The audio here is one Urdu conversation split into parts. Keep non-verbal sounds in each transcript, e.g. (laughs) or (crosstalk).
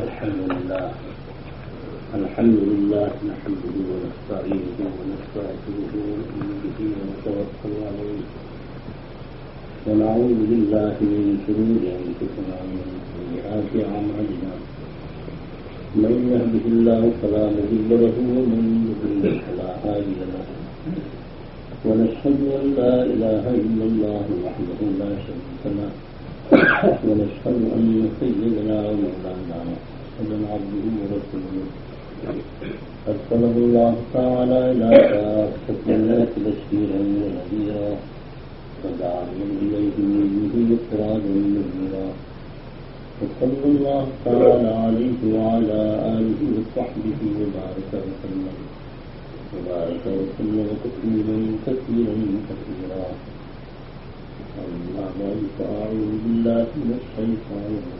الحمد لله. الحمد لله نحمده ونستعينه ونستغفره ونؤمن به ونتوكل عليه. ونعوذ بالله من شرور أنفسنا ومن سيئات أعمالنا. من يهده الله فلا مضل له ومن يضلل فلا هادي له. ونشهد أن لا إله إلا الله وحده لا شريك له. ونشهد أن سيدنا ومولانا محمدا عبده ورسوله. أرسله الله تعالى إلى كافة الناس بشيرا ونذيرا وداعيا إليه بإذنه سراجا منيرا وصلى الله تعالى عليه وعلى آله وصحبه وبارك وسلم. وبارك وسلم كثيرا كثيرا أما بعد فأعوذ بالله من الشيطان الرجيم.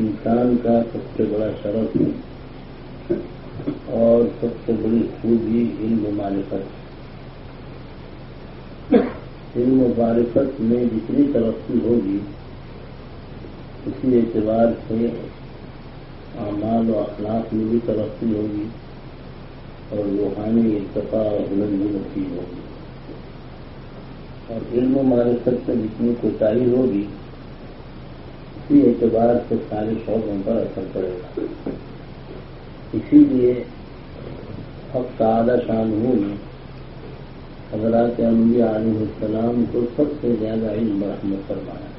انسان کا سب سے بڑا شرف اور سب سے بڑی خوبی علم معرفت علم معرفت میں جتنی ترقی ہوگی، اسی اعتبار سے اعمال و اخلاق میں بھی ترقی ہوگی اور روحانی ارتقاء اور ہنر بھی نصیب ہوگی۔ اور علم و معرفت سے جتنی کوتاہی ہوگی اسی اعتبار سے سارے شعبوں پر اثر پڑے گا۔ اسی لیے اب تعداد شان ہوں۔ حضرات انبیاء علیہ السلام کو سب سے زیادہ علم رحمت فرمایا۔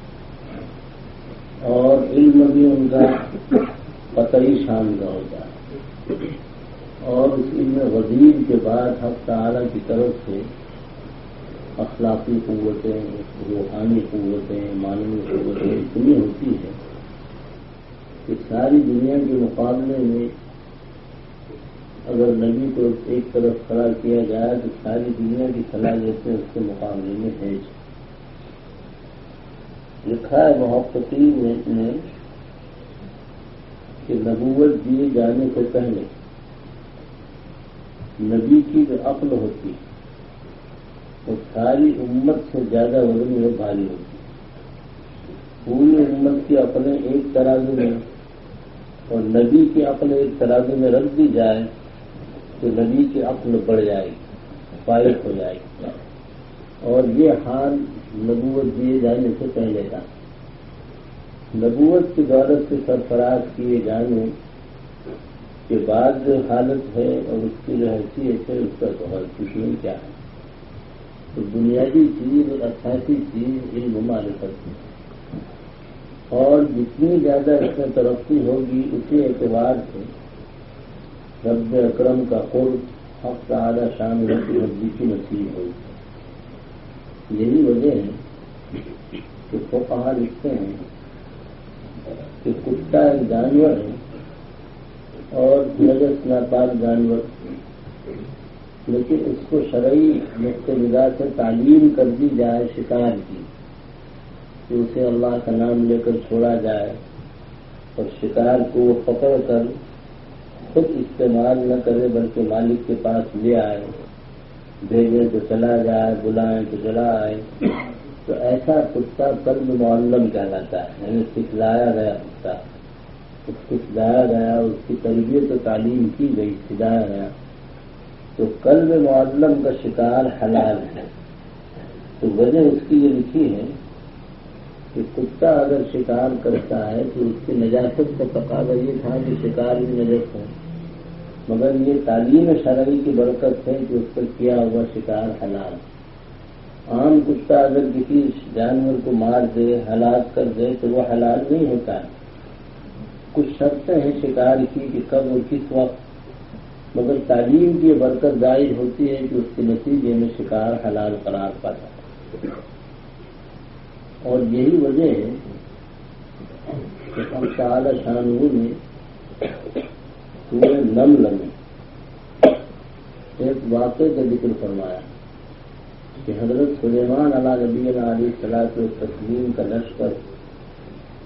اور علم بھی ان کا قطعی شان کا ہوتا ہے۔ اور اس علم وزیر کے بعد حق تعالی کی طرف سے اخلاقی قوتیں، روحانی قوتیں مانوی قوتیں اتنی ہوتی ہیں ساری دنیا کے مقابلے میں اگر نبی کو ایک طرف کھڑا کیا جائے تو ساری دنیا کی صلاحیتیں اس کے مقابلے میں ہے جی۔ لکھا ہے محبتین نے کہ نبوت دیے جانے سے پہلے نبی کی جو عقل ہوتی ہے وہ ساری امت سے زیادہ وزن میں بھاری ہوتی۔ پوری امت کی اپنے ایک ترازو میں اور نبی کی اپنے ایک ترازو میں رکھ دی جائے تو نبی کی عقل بڑھ جائے گی پائق ہو جائے گی۔ اور یہ حال نبوت دیے جانے سے پہلے کا نبوت کی دولت سے سرفراز کیے جانے کے بعد جو حالت ہے اور اس کی جو حیثیت ہے، اس کا بہت خوشی کیا ہے۔ تو بنیادی چیز اور اساسی چیز علم معرفت ہے اور جتنی زیادہ اس میں ترقی ہوگی اسی اعتبار سے رب اکرم کا قرب حق تعالی شامل ربی کی نصیب ہوگی یہی وجہ ہے کہ وہ کہاں لکھتے ہیں، کہ کتا ایک جانور ہے اور نجس ناپاک جانور۔ لیکن اس کو شرعی نقطۂ سے تعلیم کر دی جائے، شکار کی۔ کہ اسے اللہ کا نام لے کر چھوڑا جائے اور شکار کو وہ پکڑ کر خود استعمال نہ کرے بلکہ مالک کے پاس لے آئے، بھیجے تو چلا جائے بلائیں تو چلا آئے۔ تو ایسا کتا قلب معلم کہلاتا ہے یعنی سکھلایا گیا کتا۔ اس کو سکھلایا گیا، اس کی تربیت و تعلیم کی گئی سکھایا گیا۔ تو قلب معلم کا شکار حلال ہے۔ تو وجہ اس کی یہ لکھی ہے کہ کتا اگر شکار کرتا ہے تو اس کی نجاست کا تقاضا یہ تھا کہ شکار بھی نجس ہے مگر یہ تعلیم شرعی کی برکت ہے کہ اس پر کیا ہوا شکار حلال۔ عام کتا اگر کسی جانور کو مار دے، ہلاک کر دے تو وہ حلال نہیں ہوتا۔ کچھ شرطیں ہیں شکار کی کہ کب اور کس وقت۔ مگر تعلیم کی برکت ظاہر ہوتی ہے کہ اس کے نتیجے میں شکار حلال قرار پاتا ہے۔ اور یہی وجہ ہے کہ ہم تعالی شانو نے سورہ نمل میں ایک واقعے کا ذکر فرمایا کہ حضرت سلیمان علا نبی علیہ صلاح تسلیم کا لشکر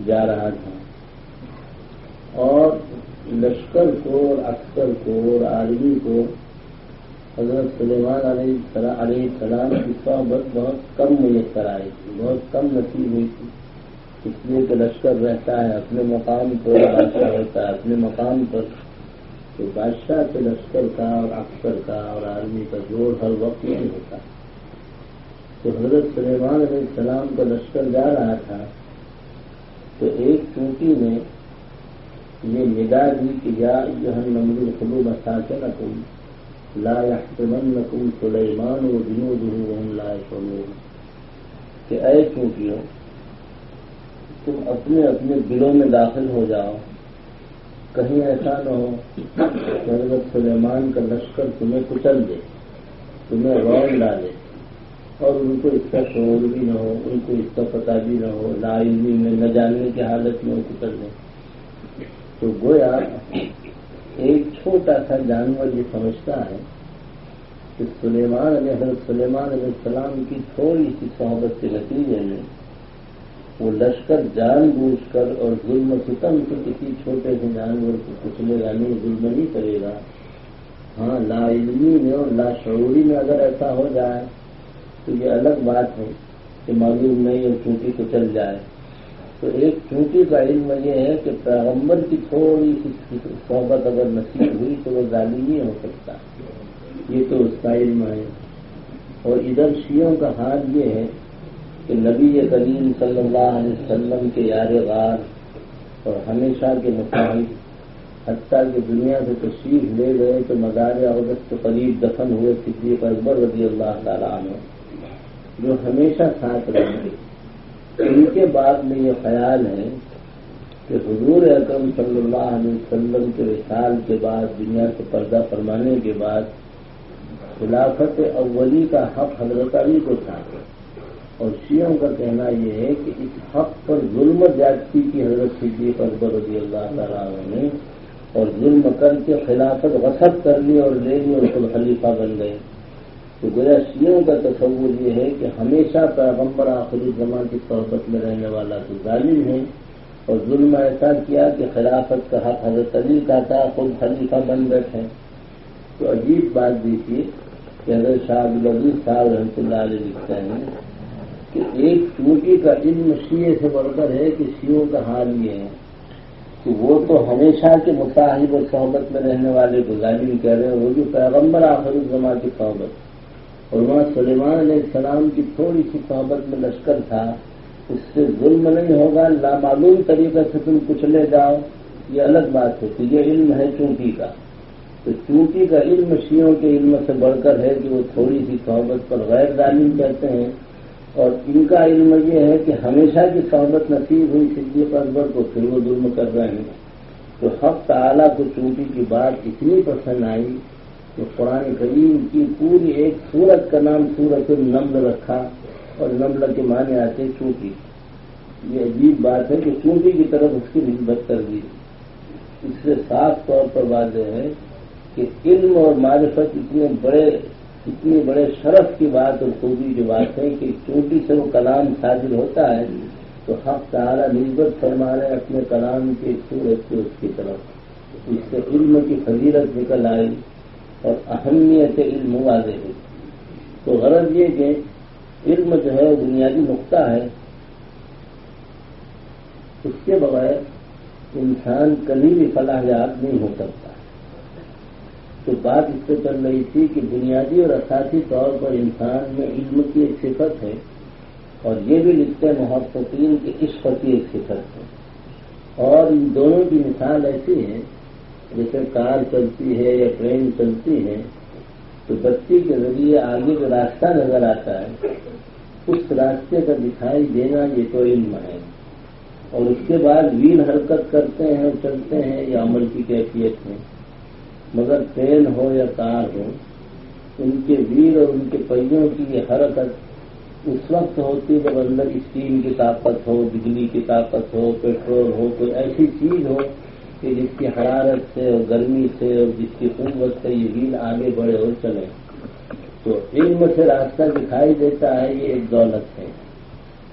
جا رہا تھا اور لشکر کو اور عسکر کو اور آدمی کو حضرت سلیمان علیہ علیہ السلام کی صحبت بہت کم میسر آئی تھی، بہت کم نصیب ہوئی تھی۔ اس لیے کہ لشکر رہتا ہے، اپنے مقام پر بادشاہ ہوتا ہے، اپنے مقام پر۔ تو بادشاہ کے لشکر کا اور افسر کا اور آدمی کا جوڑ ہر وقت نہیں ہوتا۔ تو حضرت سلیمان علیہ السلام کا لشکر جا رہا تھا، تو ایک چونٹی میں یہ ندا دی کہ یا جہن نمر خلو مساکن کم لا يحتمن نکم سلیمان و دنو دنو لا کہ اے چونٹیوں تم اپنے اپنے دلوں میں داخل ہو جاؤ۔ کہیں ایسا نہ ہو کہ حضرت سلیمان کا لشکر تمہیں کچل دے، تمہیں روڈ ڈالے اور ان کو اس کا شعور بھی نہ ہو، ان کو اس کا پتہ بھی نہ ہو، لا علمی میں، نہ جاننے کی حالت میں وہ کچل دیں تو گویا ایک چھوٹا سا جانور یہ سمجھتا ہے کہ سلیمان علیہ حضرت سلیمان علیہ السلام کی تھوڑی سی صحبت کے نتیجے میں وہ لشکر جان بوجھ کر اور ظلم ستم سے کسی چھوٹے سے جانور کو کچلے گا نہیں ظلم نہیں کرے گا۔ ہاں لا علمی میں اور لا شعوری میں اگر ایسا ہو جائے تو یہ الگ بات ہے کہ معلوم نہیں اور چونٹی کو چل جائے۔ تو ایک چونٹی کا علم یہ ہے کہ پیغمبر کی تھوڑی سی صحبت اگر نصیب ہوئی تو وہ ظالم نہیں ہو سکتا۔ یہ تو اس کا علم ہے۔ اور ادھر شیوں کا حال یہ ہے کہ نبی کریم صلی اللہ علیہ وسلم کے یار غار اور ہمیشہ کے مطابق حتیٰ کہ دنیا سے تشریف لے گئے تو مزار عورت کے قریب دفن ہوئے صدیق اکبر رضی اللہ تعالیٰ عنہ، جو ہمیشہ ساتھ رہے۔ ان کے بعد میں یہ خیال ہے کہ حضور اکرم صلی اللہ علیہ وسلم کے وصال کے بعد، دنیا سے پردہ فرمانے کے بعد، خلافت اولی کا حق حضرت علی کو تھا۔ اور شیعوں کا کہنا یہ ہے کہ اس حق پر ظلم جاتی کی حضرت صدیق اکبر رضی اللہ تعالیٰ نے اور ظلم کر کے خلافت وسط کر لی اور لے لی اور خود خلیفہ بن گئے۔ تو گویا شیعوں کا تصور یہ ہے کہ ہمیشہ پیغمبر آخری زمان کی صحبت میں رہنے والا تو ظالم ہے اور ظلم ایسا کیا کہ خلافت کا حق حضرت علی کا تھا، خود خلیفہ بن بیٹھے۔ تو عجیب بات دیکھیے کہ حضرت شاہ عبدالعزیز صاحب رحمۃ اللہ علیہ لکھتے ہیں کہ ایک چونٹی کا علم شیعے سے بڑھ کر ہے کہ شیوں کا حال یہ ہے کہ وہ تو ہمیشہ کے مصاحب اور صحبت میں رہنے والے ظالم کہہ رہے ہیں، وہ جو پیغمبر آخر الزما کی صحبت۔ اور وہاں سلیمان علیہ السلام کی تھوڑی سی صحبت میں لشکر تھا، اس سے ظلم نہیں ہوگا لامعلوم طریقے سے تم کچھ لے جاؤ۔ یہ الگ بات ہے کہ یہ علم ہے چونٹی کا۔ تو چونٹی کا علم شیوں کے علم سے بڑھ کر ہے کہ وہ تھوڑی سی صحبت پر غیر ظالم کہتے ہیں۔ اور ان کا علم یہ ہے کہ ہمیشہ کی صحبت نصیب ہوئی صدیق اکبر کو پھر وہ ظلم کر رہے ہیں۔ تو حق تعالیٰ کو چونٹی کی بات اتنی پسند آئی کہ قرآن کریم کی پوری ایک سورت کا نام سورت النمل رکھا اور نمل کے معنی آتے چونٹی۔ یہ عجیب بات ہے کہ چونٹی کی طرف اس کی نسبت کر دی۔ اس سے صاف طور پر واضح ہے کہ علم اور معرفت اتنے بڑے اتنی بڑے شرف کی بات اور خوبی کی بات ہے کہ چونٹی سے وہ کلام حاضر ہوتا ہے تو حق تعالیٰ نسبت فرما رہے اپنے کلام کی صورت سے اس کی طرف۔ اس سے علم کی فضیلت نکل آئی۔ اور اہمیت علم واضح ہوئی تو غرض یہ کہ علم جو ہے بنیادی نقطہ ہے۔ اس کے بغیر انسان کبھی بھی فلاح یاب نہیں ہو سکتا۔ تو بات اس سے چل رہی تھی کہ بنیادی اور اساسی طور پر انسان میں علم کی ایک صفت ہے اور یہ بھی لکھتے محبتین کی عشق کی ایک صفت ہے۔ اور ان دونوں کی مثال ایسی ہے جیسے کار چلتی ہے یا ٹرین چلتی ہے، تو بچی کے ذریعے آگے جو راستہ نظر آتا ہے، اس راستے کا دکھائی دینا یہ تو علم ہے۔ اور اس کے بعد ویل حرکت کرتے ہیں اور چلتے ہیں، یہ عمل کی کیفیت ہے۔ مگر ٹرین ہو یا کار ہو، ان کے ویر اور ان کے پہیوں کی یہ حرکت اس وقت ہوتی جب اندر اسٹیم کی طاقت ہو، بجلی کی طاقت ہو، پیٹرول ہو، کوئی ایسی چیز ہو کہ جس کی حرارت سے اور گرمی سے اور جس کی قوت سے یہ دین آگے بڑھے اور چلے۔ تو علم سے راستہ دکھائی دیتا ہے، یہ ایک دولت ہے۔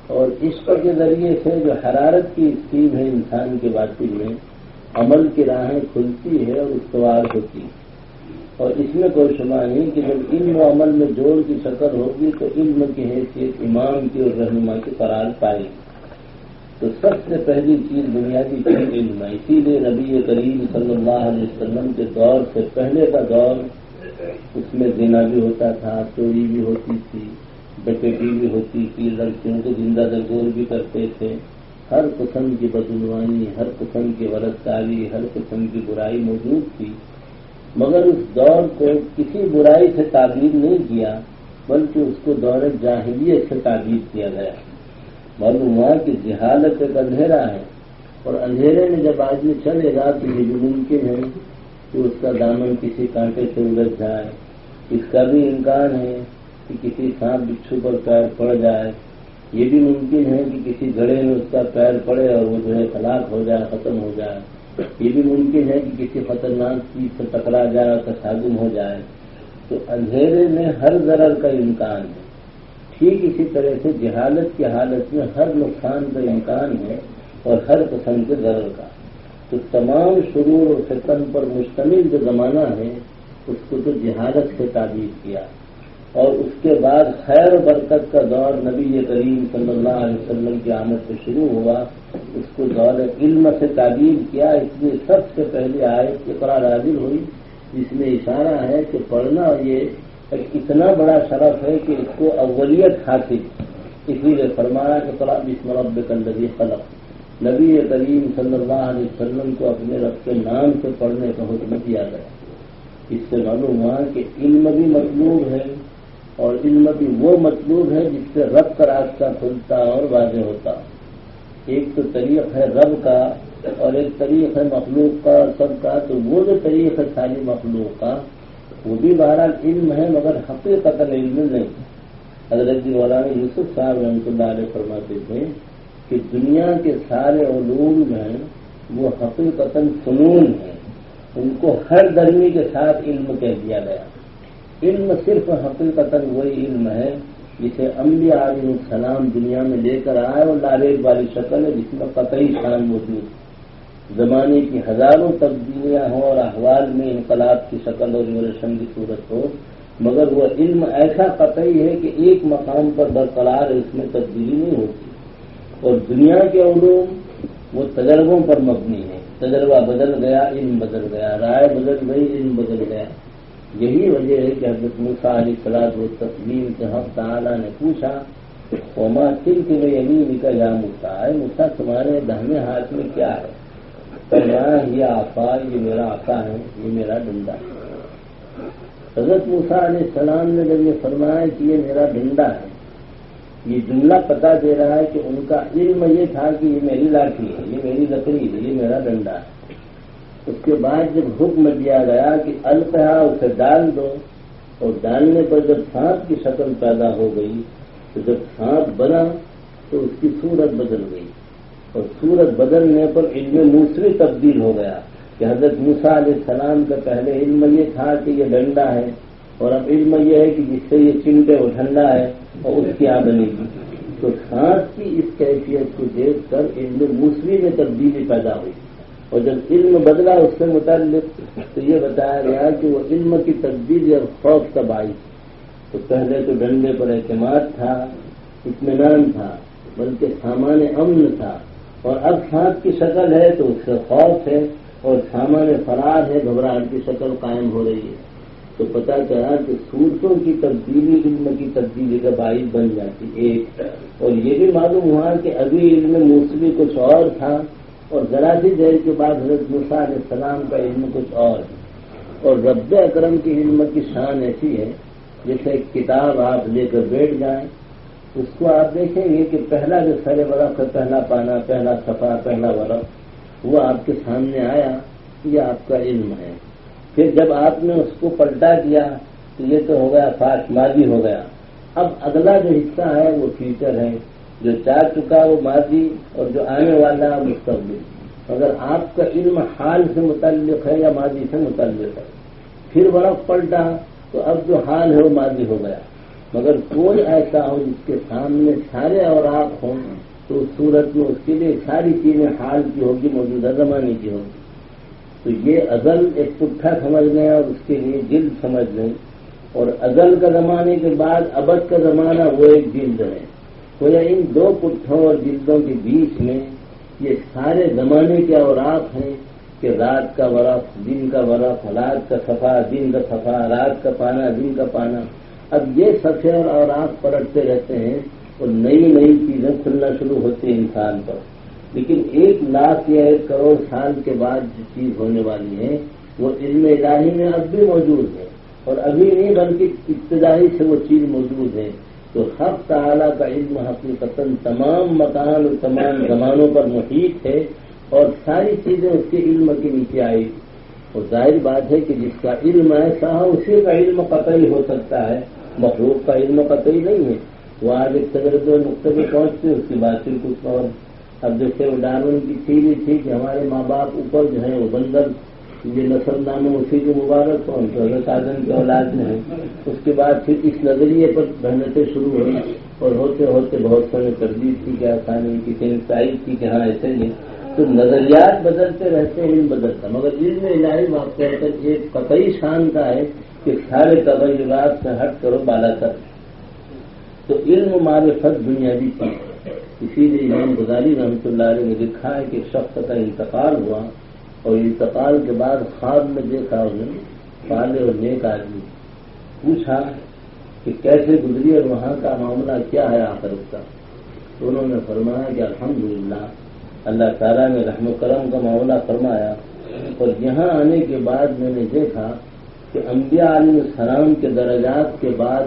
اور عشق کے ذریعے سے جو حرارت کی اسکیم ہے انسان کے باطن میں، عمل کی راہیں کھلتی ہے اور استوار ہوتی ہے اور اس میں کوئی شمع نہیں کہ جب علم و عمل میں جوڑ کی شکل ہوگی تو علم کی حیثیت امام کی اور رہنما کی قرار پائے۔ گی تو سب سے پہلی چیز بنیادی چیز علم ہے اسی لیے نبی کریم صلی اللہ علیہ وسلم کے دور سے پہلے کا دور، اس میں دینا بھی ہوتا تھا، چوری بھی ہوتی تھی ڈکیٹی بھی ہوتی تھی، لڑکیوں کو زندہ درگور بھی کرتے تھے۔ ہر قسم کی بدعنوانی، ہر قسم کی ورزکاری ہر قسم کی برائی موجود تھی۔ مگر اس دور کو کسی برائی سے تعبیر نہیں کیا، بلکہ اس کو دور جاہلیت سے تعبیر کیا گیا۔ معلوم ہوا کہ جہالت ایک اندھیرا ہے اور اندھیرے میں جب آدمی چلے گا تو یہ بھی ممکن ہے کہ اس کا دامن کسی کانٹے سے الجھ جائے، اس کا بھی امکان ہے کہ کسی سانپ بچھو پر پیر پڑ جائے۔ یہ بھی ممکن ہے کہ کسی گھڑے میں اس کا پیر پڑے اور وہ جو ہے ہلاک ہو جائے، ختم ہو جائے۔ یہ بھی ممکن ہے کہ کسی خطرناک چیز سے ٹکرا جائے اور تصادم ہو جائے۔ تو اندھیرے میں ہر ضرر کا امکان ہے۔ ٹھیک اسی طرح سے جہالت کی حالت میں ہر نقصان کا امکان ہے اور ہر قسم کے ضرر کا۔ تو تمام شرور اور فتن پر مشتمل جو زمانہ ہے، اس کو تو جہالت سے تعبیر کیا۔ اور اس کے بعد خیر و برکت کا دور نبی کریم صلی اللہ علیہ وسلم کی آمد سے شروع ہوا۔ اس کو دور علم سے تعبیر کیا۔ اس لیے سب سے پہلے آئے اقرار حاضر ہوئی، جس میں اشارہ ہے کہ پڑھنا یہ اتنا بڑا شرف ہے کہ اس کو اولیت حاصل اسی لیے فرمایا کہ قرآن بسم رب کلبی خلق۔ نبی کریم صلی اللہ علیہ وسلم کو اپنے رب کے نام سے پڑھنے کا حکم دیا گیا۔ اس سے معلوم ہوا کہ علم بھی مطلوب ہے اور علم بھی وہ مطلوب ہے جس سے رب کا راستہ کھلتا اور واضح ہوتا۔ ایک تو طریق ہے رب کا اور ایک طریق ہے مخلوق کا، سب کا، تو وہ جو طریق ہے ساری مخلوق کا وہ بھی بہرحال علم ہے، مگر حقیقت علم نہیں۔ حضرت جی مولانا یوسف صاحب رحمۃ اللہ علیہ فرماتے تھے کہ دنیا کے سارے علوم میں وہ حقیقت فنون ہیں۔ ان کو ہر درمی کے ساتھ علم کہہ دیا گیا۔ علم صرف حقیقت وہی علم ہے جسے انبیاء علیہ السلام دنیا میں لے کر آئے اور لاریک والی شکل ہے، جس میں قطعی شان موجود۔ زمانے کی ہزاروں تبدیلیاں ہوں اور احوال میں انقلاب کی شکل اور رشم کی صورت ہو، مگر وہ علم ایسا قطعی ہے کہ ایک مقام پر برقرار اس میں تبدیلی نہیں ہوتی۔ اور دنیا کے علوم وہ تجربوں پر مبنی ہے تجربہ بدل گیا، علم بدل گیا، رائے بدل گئی، علم بدل گیا۔ یہی وجہ ہے کہ حضرت مسا علی سلاد و تسلیم سے حق تعالیٰ نے پوچھا قوما تل کے لیے یعنی کا یا مسا ہے مسا تمہارے دہنے ہاتھ میں کیا ہے؟ یہ آفا یہ میرا آقا ہے، یہ میرا ڈنڈا ہے۔ حضرت مسا علیہ السلام نے جب یہ فرمایا کہ یہ میرا ڈنڈا ہے، یہ جملہ پتا دے رہا ہے کہ ان کا علم یہ تھا کہ یہ میری لاٹھی ہے، یہ میری لکڑی ہے، یہ میرا ڈنڈا ہے۔ اس کے بعد جب حکم دیا گیا کہ الفہا اسے ڈال دو، اور ڈالنے پر جب سانپ کی شکل پیدا ہو گئی، تو جب سانپ بنا، تو اس کی صورت بدل گئی۔ اور صورت بدلنے پر علم موسری تبدیل ہو گیا کہ حضرت موسا علیہ السلام کا پہلے علم یہ تھا کہ یہ ڈنڈا ہے اور اب علم یہ ہے کہ جس سے یہ چمٹے وہ ٹھنڈا ہے اور اس کی آمدنی کی تو سانس کی اس کیفیت کو دیکھ کر علم موسری میں تبدیلی پیدا ہوئی۔ اور جب علم بدلا اس سے متعلق تو یہ بتایا گیا کہ وہ علم کی تبدیلی اور خوف کا باعث تو پہلے تو ڈنڈے پر اعتماد تھا اطمینان تھا، بلکہ سامان امن تھا۔ اور اب سانپ کی شکل ہے تو اس سے خوف ہے اور سامان فرار ہے، گھبراہٹ کی شکل قائم ہو رہی ہے۔ تو پتا چلا کہ صورتوں کی تبدیلی علم کی تبدیلی کا باعث بن جاتی ایک اور یہ بھی معلوم ہوا کہ ابھی علم موسمی کچھ اور تھا اور ذرا سی دیر کے بعد حضرت علیہ السلام کا علم کچھ اور ہے اور رب اکرم کی علم کی شان ایسی ہے جیسے ایک کتاب آپ لے کر بیٹھ جائیں اس کو آپ دیکھیں گے کہ پہلا جو سر برف ہے پہلا پانا، پہلا صفا پہلا برف وہ آپ کے سامنے آیا، یہ آپ کا علم ہے۔ پھر جب آپ نے اس کو پلٹا دیا تو یہ تو ہو گیا، فاش ماضی ہو گیا۔ اب اگلا جو حصہ ہے، وہ فیوچر ہے۔ جو چاہ چکا، وہ ماضی، اور جو آنے والا مستقبل۔ اگر آپ کا علم حال سے متعلق ہے یا ماضی سے متعلق ہے؟ پھر برف پلٹا، تو اب جو حال ہے، وہ ماضی ہو گیا۔ مگر کوئی ایسا ہو جس کے سامنے سارے اور آپ ہوں تو صورت میں اس کے لیے ساری چیزیں حال کی ہوگی، موجودہ زمانے کی ہوگی۔ تو یہ ازل ایک پٹھا سمجھ لیں اور اس کے لیے جلد سمجھ لیں۔ اور ازل کا زمانے کے بعد ابد کا زمانہ وہ ایک جلد ہے۔ تو ان دو پٹھوں اور جلدوں کے بیچ میں یہ سارے زمانے کے اوراق ہیں کہ رات کا ورف دن کا ورف رات کا صفا، دن کا صفا، رات کا پانا، دن کا پانا۔ اب یہ سفر اور آپ پلٹتے رہتے ہیں اور نئی نئی چیزیں کھلنا شروع ہوتی ہیں انسان پر۔ لیکن ایک لاکھ یا ایک کروڑ سال کے بعد جو چیز ہونے والی ہے، وہ علم الہی میں اب بھی موجود ہے۔ اور ابھی نہیں، بلکہ ابتدائی سے وہ چیز موجود ہے۔ تو حق تعالیٰ کا علم حقیقت تمام مکان اور تمام زمانوں پر محیط ہے اور ساری چیزیں اس کے علم کے نیچے آئی۔ اور ظاہر بات ہے کہ جس کا علم ایسا ہے اسی کا علم قطعی ہو سکتا ہے۔ مخلوق کا علم قطعی نہیں ہے۔ وہ آج ایک تجربے نقطے میں پہنچتے، اس کی بات پھر کچھ اور۔ اب جیسے وہ ڈارون کی تھیری تھی کہ ہمارے ماں باپ اوپر جو ہے وہ بندر، یہ نسل نام اسی کے مبارک ہو تو حضرت آدم کے اولاد میں ہے۔ اس کے بعد پھر اس نظریے پر محنتیں شروع ہوئی اور ہوتے ہوتے بہت سارے تردید تھی کہ آسانی کسی نے تائید تھی کہ ہاں ایسے نہیں تو نظریات بدلتے رہتے ہیں، علم بدلتا مگر علم الہی واقع ایک قطعی شان کا ہے کہ سارے تغیرات سے ہٹ کرو بالا کر تو علم معرفت بنیادی چیز اسی لیے امام غزالی رحمۃ اللہ علیہ نے لکھا ہے کہ شخص کا انتقال ہوا اور انتقال کے بعد خواب میں دیکھا انہیں پالے اور نیک آدمی۔ پوچھا کہ کیسے گزری اور وہاں کا معاملہ کیا ہے آخر اس کا؟ تو انہوں نے فرمایا کہ الحمدللہ اللہ تعالیٰ نے رحم و کرم کا معاملہ فرمایا اور یہاں آنے کے بعد میں نے دیکھا کہ انبیاء علیہ السلام کے درجات کے بعد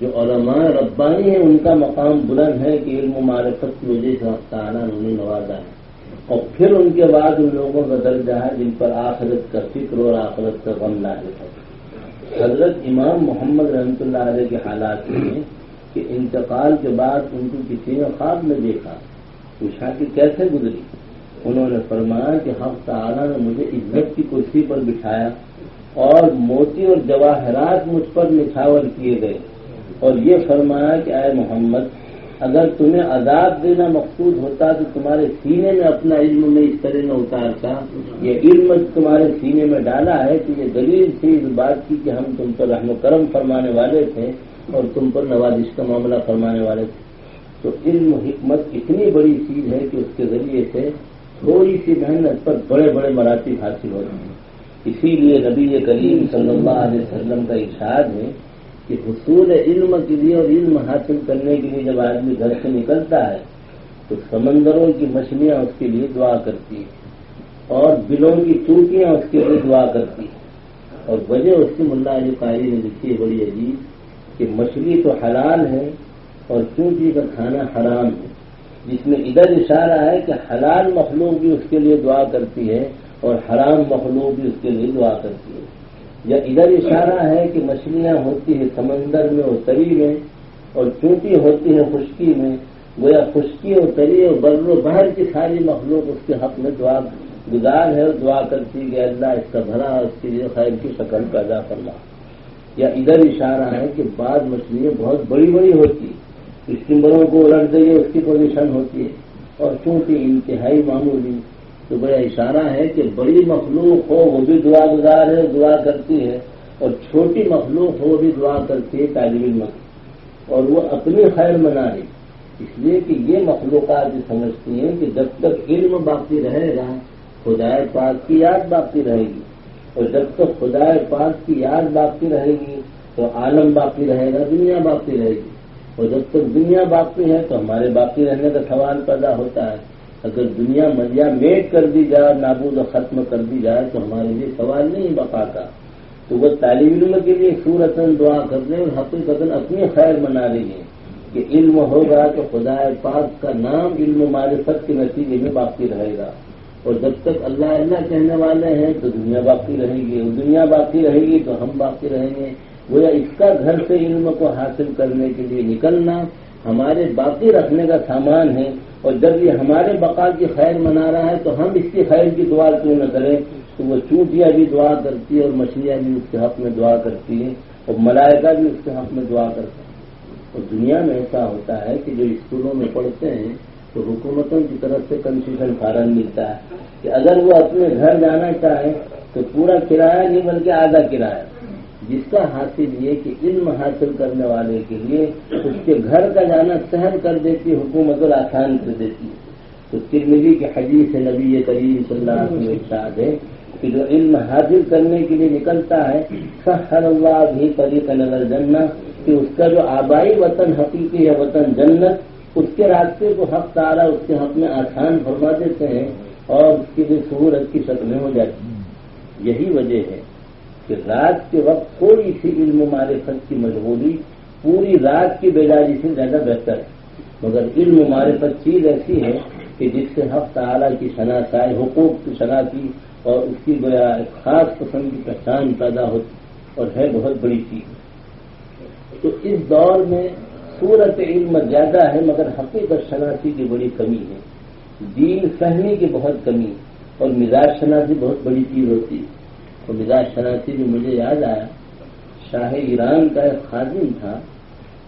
جو علماء ربانی ہیں، ان کا مقام بلند ہے کہ علم و معرفت کی وجہ سے تعالیٰ نے انہیں نوازا ہے۔ اور پھر ان کے بعد ان لوگوں کا درجہ ہے جن پر آخرت کا فکر اور آخرت کا غم لاحق ہے۔ حضرت امام محمد رحمۃ اللہ علیہ کے حالات میں کہ انتقال کے بعد ان کو کسی نے خواب میں دیکھا۔ پوچھا کہ کیسے گزری؟ انہوں نے فرمایا کہ ہم تعالیٰ نے مجھے عزت کی کرسی پر بٹھایا اور موتی اور جواہرات مجھ پر نچھاور کیے گئے۔ اور یہ فرمایا کہ اے محمد، اگر تمہیں عذاب دینا مقصود ہوتا تو تمہارے سینے میں اپنا علم میں اس طرح نہ اتارتا۔ یہ علم تمہارے سینے میں ڈالا ہے کہ یہ دلیل تھی اس بات کی کہ ہم تم پر رحم و کرم فرمانے والے تھے اور تم پر نوازش کا معاملہ فرمانے والے تھے۔ تو علم حکمت اتنی بڑی چیز ہے کہ اس کے ذریعے سے تھوڑی سی محنت پر بڑے بڑے مراتب حاصل ہوتے ہیں اسی لیے نبی کریم صلی اللہ علیہ وسلم کا ارشاد ہے کہ حصول علم کے لیے اور علم حاصل کرنے کے لیے جب آدمی گھر سے نکلتا ہے، تو سمندروں کی مچھلیاں اس کے لیے دعا کرتی ہیں اور بلوں کی چوٹیاں اس کے لیے دعا کرتی ہیں۔ اور وجہ اس کی ملا علی قاری نے لکھی ہے بڑی عجیب کہ مچھلی تو حلال ہے اور چونٹی کا کھانا حرام ہے، جس میں ادھر اشارہ ہے کہ حلال مخلوق بھی اس کے لیے دعا کرتی ہے اور حرام مخلوق بھی اس کے لیے دعا کرتی ہے۔ یا ادھر اشارہ ہے کہ مچھلیاں ہوتی ہیں سمندر میں اور تری میں، اور چونٹی ہوتی ہے خشکی میں، گویا خشکی اور تری اور بر و بہر کی ساری مخلوق اس کے حق میں دعا گزار ہے اور دعا کرتی کہ اللہ اس کا بھرا اس کے لیے خیر کی شکل پیدا کرنا یا ادھر اشارہ ہے کہ بعض مچھلیاں بہت بڑی بڑی ہوتی ہیں۔ اسٹمبروں کو الٹ دئیے اس کی پوزیشن ہوتی ہے۔ اور چونٹی انتہائی معمولی، تو بڑا اشارہ ہے کہ بڑی مخلوق ہو، وہ بھی دعا گزار ہے، دعا کرتی ہے۔ اور چھوٹی مخلوق ہو، وہ بھی دعا کرتی ہے طالب علم۔ اور وہ اپنی خیر منا رہی۔ اس لیے کہ یہ مخلوقات سمجھتی ہیں کہ جب تک علم باقی رہے گا خدا پاک کی یاد باقی رہے گی۔ اور جب تک خدا پاک کی یاد باقی رہے گی، تو عالم باقی رہے گا، دنیا باقی رہے گی۔ اور جب تک دنیا باقی ہے تو ہمارے باقی رہنے کا سوال پیدا ہوتا ہے۔ اگر دنیا مزیا میٹ کر دی جائے، نابود و ختم کر دی جائے، تو ہمارے لیے سوال نہیں بقا کا۔ تو وہ طالب علم کے لیے سورتن دعا کر دیں اور حقیقت اپنی خیر منا رہی ہے کہ علم ہوگا تو خدا پاک کا نام علم معرفت کے نتیجے میں باقی رہے گا۔ اور جب تک اللہ اللہ کہنے والے ہیں تو دنیا باقی رہے گی، اور دنیا باقی رہے گی تو ہم باقی رہیں گے۔ وہ اس کا گھر سے علم کو حاصل کرنے کے لیے نکلنا ہمارے باقی رکھنے کا سامان ہے اور جب یہ ہمارے بقا کی خیر منا رہا ہے تو ہم اس کی خیر کی دعا کیوں نہ کریں؟ تو وہ چونٹیاں بھی دعا کرتی ہے اور مچھلیاں بھی اس کے حق میں دعا کرتی ہیں اور ملائکہ بھی اس کے حق میں دعا کرتے ہیں اور دنیا میں ایسا ہوتا ہے کہ جو اسکولوں میں پڑھتے ہیں تو حکومتوں کی طرف سے کنسیشن فارم ملتا ہے کہ اگر وہ اپنے گھر جانا چاہے تو پورا کرایہ نہیں بلکہ آدھا کرایہ۔ جس کا حاصل یہ کہ علم حاصل کرنے والے کے لیے اس کے گھر کا جانا سہل کر دیتی، حکومت اور آسان کر دیتی۔ تو ترمیری کے حدیث نبی کریم صلی اللہ علیہ وسلم ہے کہ جو علم حاصل کرنے کے لیے نکلتا ہے سہر اللہ بھی طریق نظر جنت کہ اس کا جو آبائی وطن حقیقی ہے، وطن جنت، اس کے راستے کو حق تارا اس کے حق میں آسان فرما دیتے ہیں اور اس کی جو سہولت کی شکلیں ہو جاتی۔ ہیں یہی وجہ ہے۔ کہ رات کے وقت تھوڑی سی علم و معرفت کی مشغولی پوری رات کی بیداری سے زیادہ بہتر ہے۔ مگر علم و معرفت چیز ایسی ہے کہ جس سے حق تعالیٰ کی شناخت آئے حقوق کی شناختی اور اس کی گویا ایک خاص قسم کی پہچان پیدا ہوتی اور ہے بہت بڑی چیز۔ تو اس دور میں صورت علم زیادہ ہے، مگر حقیقت شناسی کی بڑی کمی ہے۔ دین فہمی کی بہت کمی اور مزاج شناسی بہت بڑی چیز ہوتی ہے۔ اور مزاج شناسی بھی مجھے یاد آیا، شاہ ایران کا ایک خادم تھا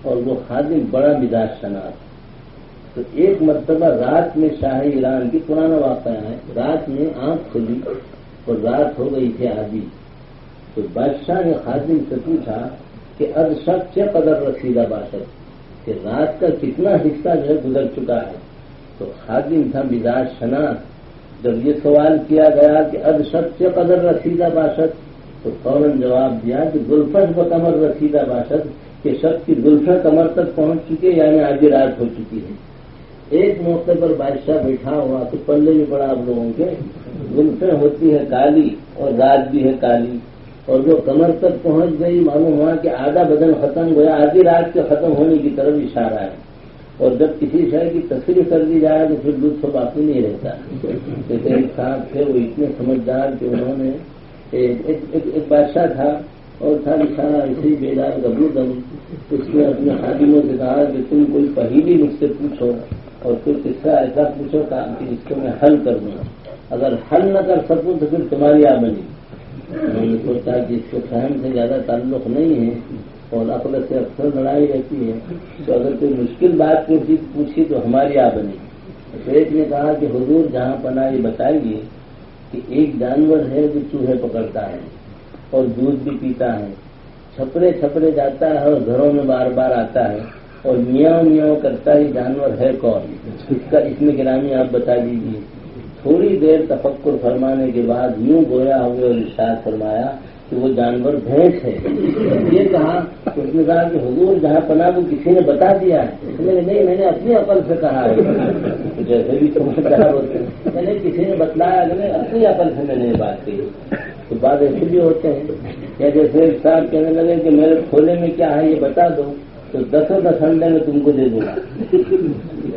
اور وہ خادم بڑا مزاج شناس تو ایک مرتبہ رات میں شاہ ایران کی پرانا واقعہ ہے، رات میں آنکھ کھلی اور رات ہو گئی تھی آدھی تو بادشاہ نے خادم سے پوچھا کہ اب سب سے قدر رسیدہ باشد کہ رات کا کتنا حصہ جو ہے گزر چکا ہے۔ تو خادم تھا مزاج شناخت۔ جب یہ سوال کیا گیا کہ اب سب سے قدر رسیدہ باشد، تو فوراً جواب دیا کہ گلفت و کمر رسیدہ باشد کہ سب کی گلفت کمر تک پہنچ چکی یعنی آدھی رات ہو چکی ہے۔ ایک موقع پر بادشاہ بیٹھا ہوا تو پلے بھی پڑا آپ لوگوں کے۔ گلفیں ہوتی ہے کالی اور رات بھی ہے کالی۔ اور جو کمر تک پہنچ گئی، معلوم ہوا کہ آدھا بدن ختم ہوا، آدھی رات کے ختم ہونے کی طرف اشارہ ہے۔ اور جب کسی شہر کی تصویر کر دی جائے تو پھر دودھ تو باقی نہیں رہتا۔ جیسے ایک صاحب تھے، وہ اتنے سمجھدار کہ انہوں نے ایک بادشاہ تھا اور تھا لکھا ایسے بیدار گبو دم۔ اس نے اپنے خادموں سے کہا کہ تم کوئی پہیلی مجھ سے پوچھو اور پھر قصہ ایسا پوچھو کہ اس کو میں حل کر دوں۔ اگر حل نہ کر سکوں تو پھر تمہاری آمدنی۔ میں نے سوچا کہ اس کو فہم سے زیادہ تعلق نہیں ہے۔ اور عقل سے اکثر لڑائی رہتی ہے، تو اگر کوئی مشکل بات پوچھی پوچھی تو ہماری آ بنی۔ شیخ نے کہا کہ حضور جہاں پناہ یہ بتائیے کہ ایک جانور ہے جو چوہے پکڑتا ہے اور دودھ بھی پیتا ہے۔ چھپڑے چھپڑے جاتا ہے اور گھروں میں بار بار آتا ہے اور میاں میاں کرتا ہی جانور ہے کون؟ اس کا اس میں گرامی آپ بتا دیجیے تھوڑی دیر تفکر فرمانے کے بعد یوں گویا ہوئے اور ارشاد فرمایا کہ وہ جانور بھینس ہے۔ یہ کہا اس نے کہا کہ حضور جہاں پناہ وہ کسی نے بتا دیا ہے اس نے نہیں، میں نے اپنی عقل سے کہا ہے۔ جیسے بھی سمجھدار ہوتے میں نے کسی نے بتلایا کہ میں اپنی عقل سے میں نے بات کی۔ تو بات ایسے بھی ہوتے ہیں یا جیسے صاحب کہنے لگے کہ میرے کھولے میں کیا ہے، یہ بتا دو، تو دسوں دس انڈے میں تم کو دے دوں گا۔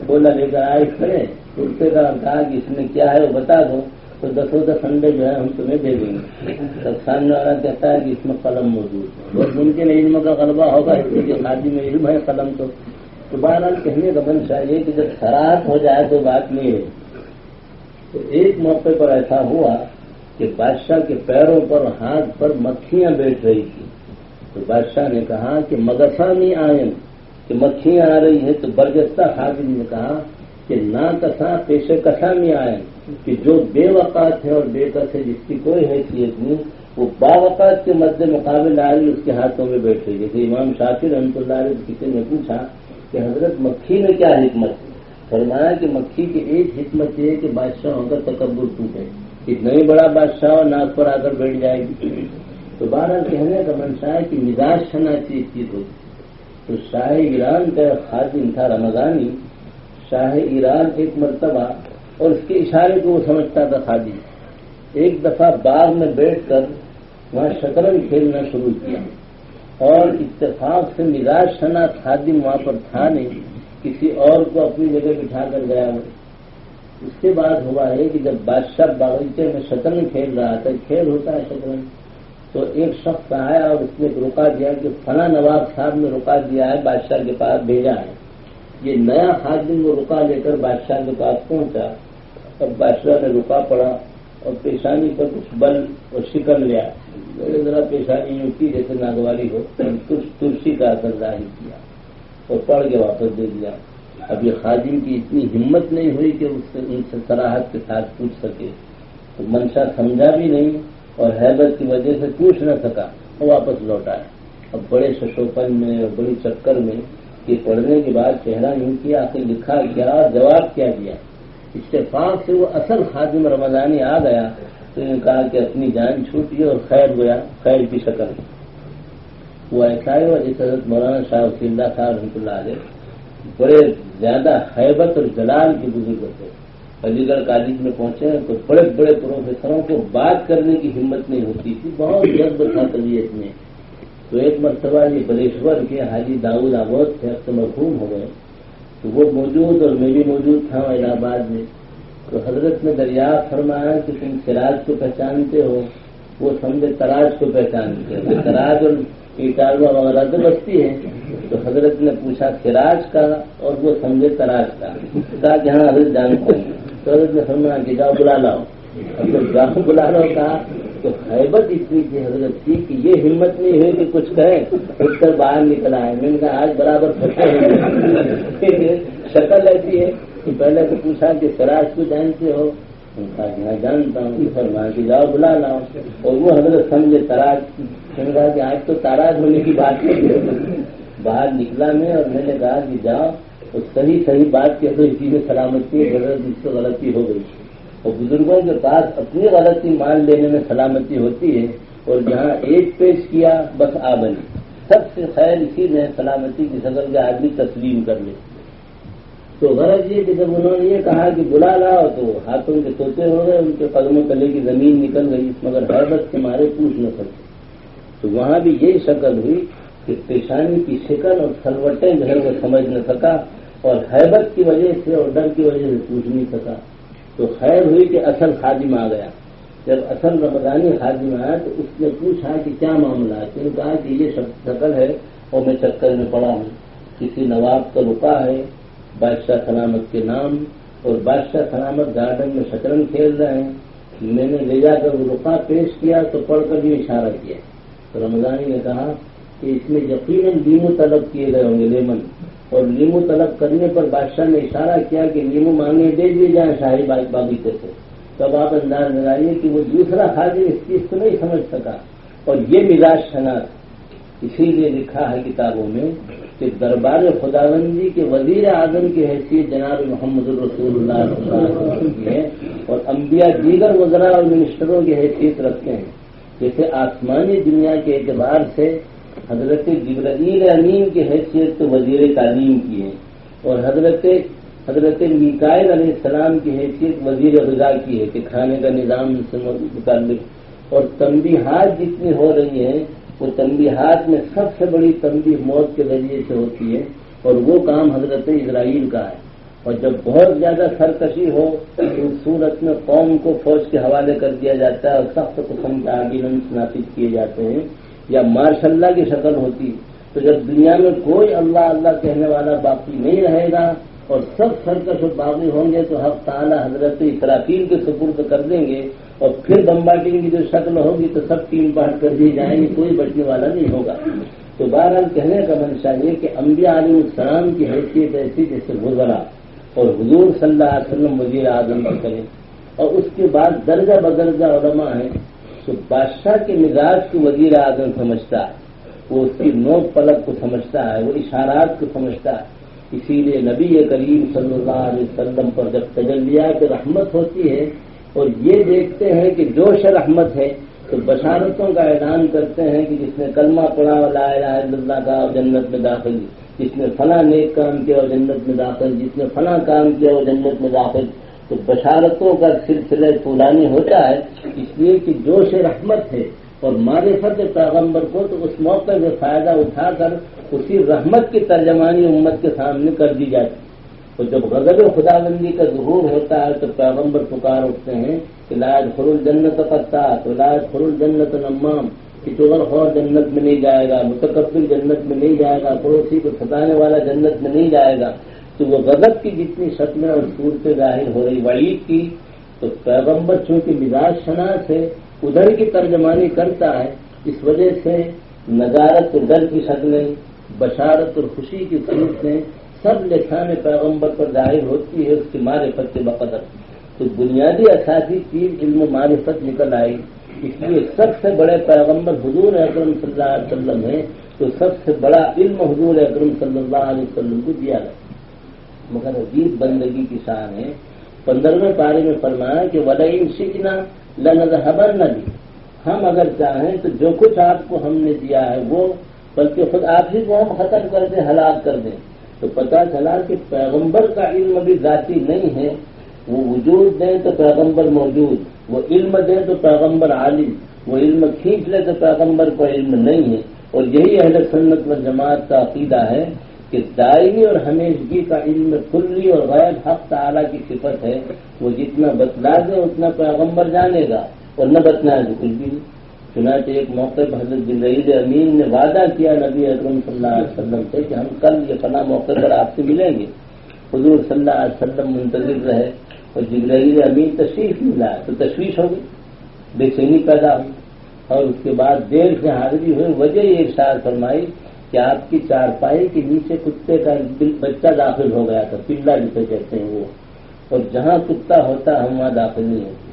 بولا، لے کر آئے کھڑے، اس سے کہا کہ اس میں کیا ہے، وہ بتا دو۔ تو دسوں دس انڈے جو ہے ہم تمہیں دے دیں گے۔ تب سامنے والا کہتا ہے کہ اس میں قلم موجود ہے۔ ممکن علم کا غلبہ ہوگا، اس لیے شادی میں علم ہے قلم تو۔ تو بہرحال کہنے کا بن چاہیے کہ جب خراب ہو جائے تو بات نہیں ہے۔ تو ایک موقع پر ایسا ہوا کہ بادشاہ کے پیروں پر ہاتھ پر مکھیاں بیٹھ رہی تھی تو بادشاہ نے کہا کہ مگسا نہیں آئے کہ مکھیاں آ رہی ہیں۔ تو برجستہ خادم نے کہا کہ نہ کسا پیشے کسا میں آئے کہ جو بے وقات ہے اور بے کس ہے جس کی کوئی حیثیت نہیں، وہ باوقات کے مد مقابل آئی اس کے ہاتھوں میں بیٹھے۔ جیسے امام شاکر رحمۃ اللہ علیہ کسی نے پوچھا کہ حضرت مکھی میں کیا حکمت؟ ہے فرمایا کہ مکھی کی ایک حکمت یہ ہے کہ بادشاہوں کا تکبر ٹوٹے۔ اتنا ہی بڑا بادشاہ اور ناک پر آ کر بیٹھ جائے گی۔ تو بارہ کہنے کا منشا ہے کہ مزاج شناسی ایک چیز ہوتی تو شاہ ایران کا خادم تھا رمضانی۔ شاہ ایران ایک مرتبہ اور اس کے اشارے کو وہ سمجھتا تھا خادم ایک دفعہ باغ میں بیٹھ کر وہاں شطرنج کھیلنا شروع کیا۔ اور اتفاق سے مزاج شنا خادم وہاں پر تھا نہیں، کسی اور کو اپنی جگہ بٹھا کر گیا وہ اس کے بعد ہوا ہے کہ جب بادشاہ باغیچے میں شطرنج کھیل رہا تھا، کھیل ہوتا ہے شطرنج۔ تو ایک شخص آیا اور اس نے رکا دیا کہ فلاں نواب صاحب نے رکا دیا ہے، بادشاہ کے پاس بھیجا ہے۔ یہ نیا خادم وہ رکا لے کر بادشاہ کے پاس پہنچا۔ اب بادشاہ نے رکا پڑا اور پیشانی پر کچھ بل اور شکن لیا۔ ذرا پیشانی یوں کی جیسے ناگواری ہو ترسی کا اثر ظاہر کیا اور پڑھ کے واپس دے دیا۔ اب یہ خادم کی اتنی ہمت نہیں ہوئی کہ اس سے ان سے سراہد کے ساتھ پوچھ سکے۔ تو منشا سمجھا بھی نہیں اور حیبت کی وجہ سے پوچھ نہ سکا وہ واپس لوٹا ہے اب بڑے ششوپن میں اور بڑی چکر میں یہ پڑھنے کے بعد چہرہ یوں کیا آخر لکھا، کیا، جواب کیا دیا۔ اتفاق سے وہ اصل خادم رمضانی آ گیا تو انہوں نے کہا کہ اپنی جان چھوٹی اور خیر گیا خیر کی شکل وہ ایسا ہے اور جس حضرت مولانا شاہ وسی اللہ صاحب رحمۃ اللہ علیہ، بڑے زیادہ حیبت اور جلال کے بزرگ تھے۔ علی گڑھ کالج میں پہنچے تو بڑے بڑے پروفیسروں کو بات کرنے کی ہمت نہیں ہوتی تھی، بہت جذب تھا طبیعت میں تو ایک مرتبہ یہ بلیشور کے حاجی داؤد آبود تھے اب تو مرحوم ہو گئے۔ تو وہ موجود اور میں بھی موجود تھا الہ آباد میں۔ تو حضرت نے دریافت فرمایا کہ تم سراج کو پہچانتے ہو، وہ سمجھے تراج کو پہچانتے ہیں۔ تراج اور اٹالوا وغیرہ تو بستی ہے تو حضرت نے پوچھا، سراج کا؟ اور وہ سمجھے تراج کا۔ کہا کہ ہاں حضرت جانتے ہیں تو حضرت نے فرمایا کہ جاؤ بلا لاؤ۔ جب جاؤ بلا لاؤ، کہا تو حیبت اتنی تھی حضرت تھی کہ یہ ہمت نہیں ہوئی کہ کچھ کہیں اٹھ کر باہر نکل آئے۔ میں نے کہا، آج برابر (laughs) شکل ایسی ہے کہ پہلے تو پوچھا کہ سراج کو جانتے ہو۔ ان کا جانتا ہوں۔ فرما کہ جاؤ بلا لاؤ۔ اور وہ حضرت سمجھے تراج میں نے کہا کہ آج تو تاراج ہونے کی بات نہیں باہر نکلا میں اور میں نے کہا کہ جاؤ۔ تو صحیح صحیح بات کے تو اسی میں سلامتی حضرت اس سے غلطی ہو گئی۔ اور بزرگوں کے پاس اپنی غلطی مان لینے میں سلامتی ہوتی ہے اور جہاں ایک پیش کیا، بس آ بنی۔ سب سے خیر اسی میں سلامتی کی شکل کا آدمی تسلیم کر لے۔ تو غرض یہ کہ جب انہوں نے یہ کہا کہ بلا لاؤ تو ہاتھوں کے توتے ہو گئے، ان کے قدموں تلے کی زمین نکل گئی مگر حیبت کے مارے پوچھ نہ سکتے تو وہاں بھی یہی شکل ہوئی کہ پیشانی کی شکل اور سلوٹیں جو ہے وہ سمجھ نہ سکا اور حیبت کی وجہ سے اور ڈر کی وجہ سے پوچھ نہیں سکا۔ تو خیر ہوئی کہ اصل خادم آ گیا۔ جب اصل رمضانی خادم آیا تو اس نے پوچھا کہ کیا معاملہ ہے؟ نے کہا کہ یہ شکل ہے اور میں چکر میں پڑا ہوں۔ کسی نواب کا رکا ہے، بادشاہ سلامت کے نام اور بادشاہ سلامت گارڈن میں شطرنج کھیل رہے ہیں۔ میں نے لے جا کر وہ رکا پیش کیا تو پڑھ کر بھی اشارہ کیا۔ تو رمضانی نے کہا کہ اس میں یقیناً لیمو طلب کیے گئے ہوں گے لیمن۔ اور لیمو طلب کرنے پر بادشاہ نے اشارہ کیا کہ لیمو مانگے دے دیے جائیں شاہی باغیچے سے تب آپ انداز لگائیے کہ وہ دوسرا خاصی اس چیز کو نہیں سمجھ سکا۔ اور یہ مزاج شناخت۔ اسی لیے لکھا ہے کتابوں میں کہ دربار خداوندی کے وزیر اعظم کی حیثیت جناب محمد الرسول اللہ کی ہے اور انبیاء دیگر وزراء اور منسٹروں کی حیثیت رکھتے ہیں۔ جیسے آسمانی دنیا کے اعتبار سے حضرت جبرائیل امین کی حیثیت تو وزیر تعلیم کی ہے اور حضرت حضرت میکائل علیہ السلام کی حیثیت وزیر غذا کی ہے کہ کھانے کا نظام سے متعلق اور تنبیہات جتنی ہو رہی ہیں وہ تنبیہات میں سب سے بڑی تنبیہ موت کے ذریعے سے ہوتی ہے اور وہ کام حضرت اسرائیل کا ہے۔ اور جب بہت زیادہ سرکشی ہو، تو اس صورت میں قوم کو فوج کے حوالے کر دیا جاتا ہے اور سخت قسم کے آگیننس نافذ کیے جاتے ہیں۔ یا ماشاء اللہ کی شکل ہوتی تو جب دنیا میں کوئی اللہ اللہ کہنے والا باقی نہیں رہے گا اور سب سرکش و باغی ہوں گے، تو ہم تعالیٰ حضرت اسرافیل کے سپرد کر دیں گے اور پھر بمباٹنگ کی جو شکل ہوگی تو سب تین بانٹ کر دی جائیں گے کوئی بچنے والا نہیں ہوگا۔ تو بہرحال کہنے کا منشا یہ کہ انبیاء علیہ السلام کی حیثیت ایسی جیسے گزرا اور حضور صلی اللہ علیہ وسلم وزیر اعظم کریں۔ اور اس کے بعد درجہ بدرجہ علماء ہیں۔ تو بادشاہ کے مزاج کو وزیر اعظم سمجھتا ہے، وہ اس کی نوک پلک کو سمجھتا ہے، وہ اشارات کو سمجھتا ہے۔ اسی لیے نبی کریم صلی اللہ علیہ وسلم پر جب تجلیات رحمت ہوتی ہے اور یہ دیکھتے ہیں کہ جوش رحمت ہے، تو بشارتوں کا اعلان کرتے ہیں کہ جس نے کلمہ پڑھا الہ الا اللہ کا اور جنت میں داخل، جس نے فلاں نیک کام کیا اور جنت میں داخل، جس نے فلاں کام کیا اور جنت میں داخل۔ تو بشارتوں کا سلسلہ پولانی ہوتا ہے اس لیے کہ جوش رحمت ہے اور معرفت پیغمبر کو تو اس موقع سے فائدہ اٹھا کر اسی رحمت کی ترجمانی امت کے سامنے کر دی جاتی تو جب غزل خدا بندی کا ظہور ہوتا ہے تو پیغمبر پکار اٹھتے ہیں کہ لاج خرول جنت پتا تو لاج خرول جنت نمام، کہ چور خور جنت میں نہیں جائے گا متقبل جنت میں نہیں جائے گا، پڑوسی کو ستانے والا جنت میں نہیں جائے گا۔ تو وہ غضب کی جتنی شکلیں اور صورتیں ظاہر ہو رہی وعید کی، تو پیغمبر چونکہ مزاج شناس ہے، ادھر کی ترجمانی کرتا ہے، اس وجہ سے نظارت اور ڈر کی شکلیں بشارت اور خوشی کی صورتیں سب لکھان پیغمبر پر ظاہر ہوتی ہے، اس کے معرفت کے بقدر۔ تو بنیادی اساسی چیز علم معرفت نکل آئی۔ اس لیے سب سے بڑے پیغمبر حضور اکرم صلی اللہ علیہ وسلم ہیں، تو سب سے بڑا علم حضور اکرم صلی اللہ علیہ وسلم کو دیا گیا۔ مگر عجیب بندگی کی شان ہے۔ پندرہویں پارے میں فرمایا کہ ودعین سیکھنا لنظہبر نہ دی ہم اگر چاہیں تو جو کچھ آپ کو ہم نے دیا ہے وہ، بلکہ خود آپ ہی کو ہم ختم کر دیں ہلاک کر دیں۔ تو پتا چلا کہ پیغمبر کا علم بھی ذاتی نہیں ہے۔ وہ وجود دیں تو پیغمبر موجود، وہ علم دیں تو پیغمبر عالم، وہ علم کھینچ لے تو پیغمبر کو علم نہیں ہے۔ اور یہی اہل سنت و جماعت کا عقیدہ ہے۔ کہ دائمی اور ہمیشگی کا علم کلی اور غیر حق تعالیٰ کی صفت ہے، وہ جتنا بتلا دے اتنا پیغمبر جانے گا اور نہ بتنا ہے کچھ بھی۔ چنانچہ ایک موقع پر حضرت جبرائیل امین نے وعدہ کیا نبی اکرم صلی اللہ علیہ وسلم سے کہ ہم کل یہ فلاں موقع پر آپ سے ملیں گے۔ حضور صلی اللہ علیہ وسلم منتظر رہے اور جبرائیل امین تشریف ملا تو تشویش ہوگی بے چینی پیدا ہوئی اور اس کے بعد دیر سے حاضری ہوئی، وجہ یہ ارشاد فرمائی کہ آپ کی چارپائی کے نیچے کتے کا بچہ داخل ہو گیا تھا پلا جسے کہتے ہیں وہ۔ اور جہاں کتا ہوتا، ہم وہاں داخل نہیں ہوتی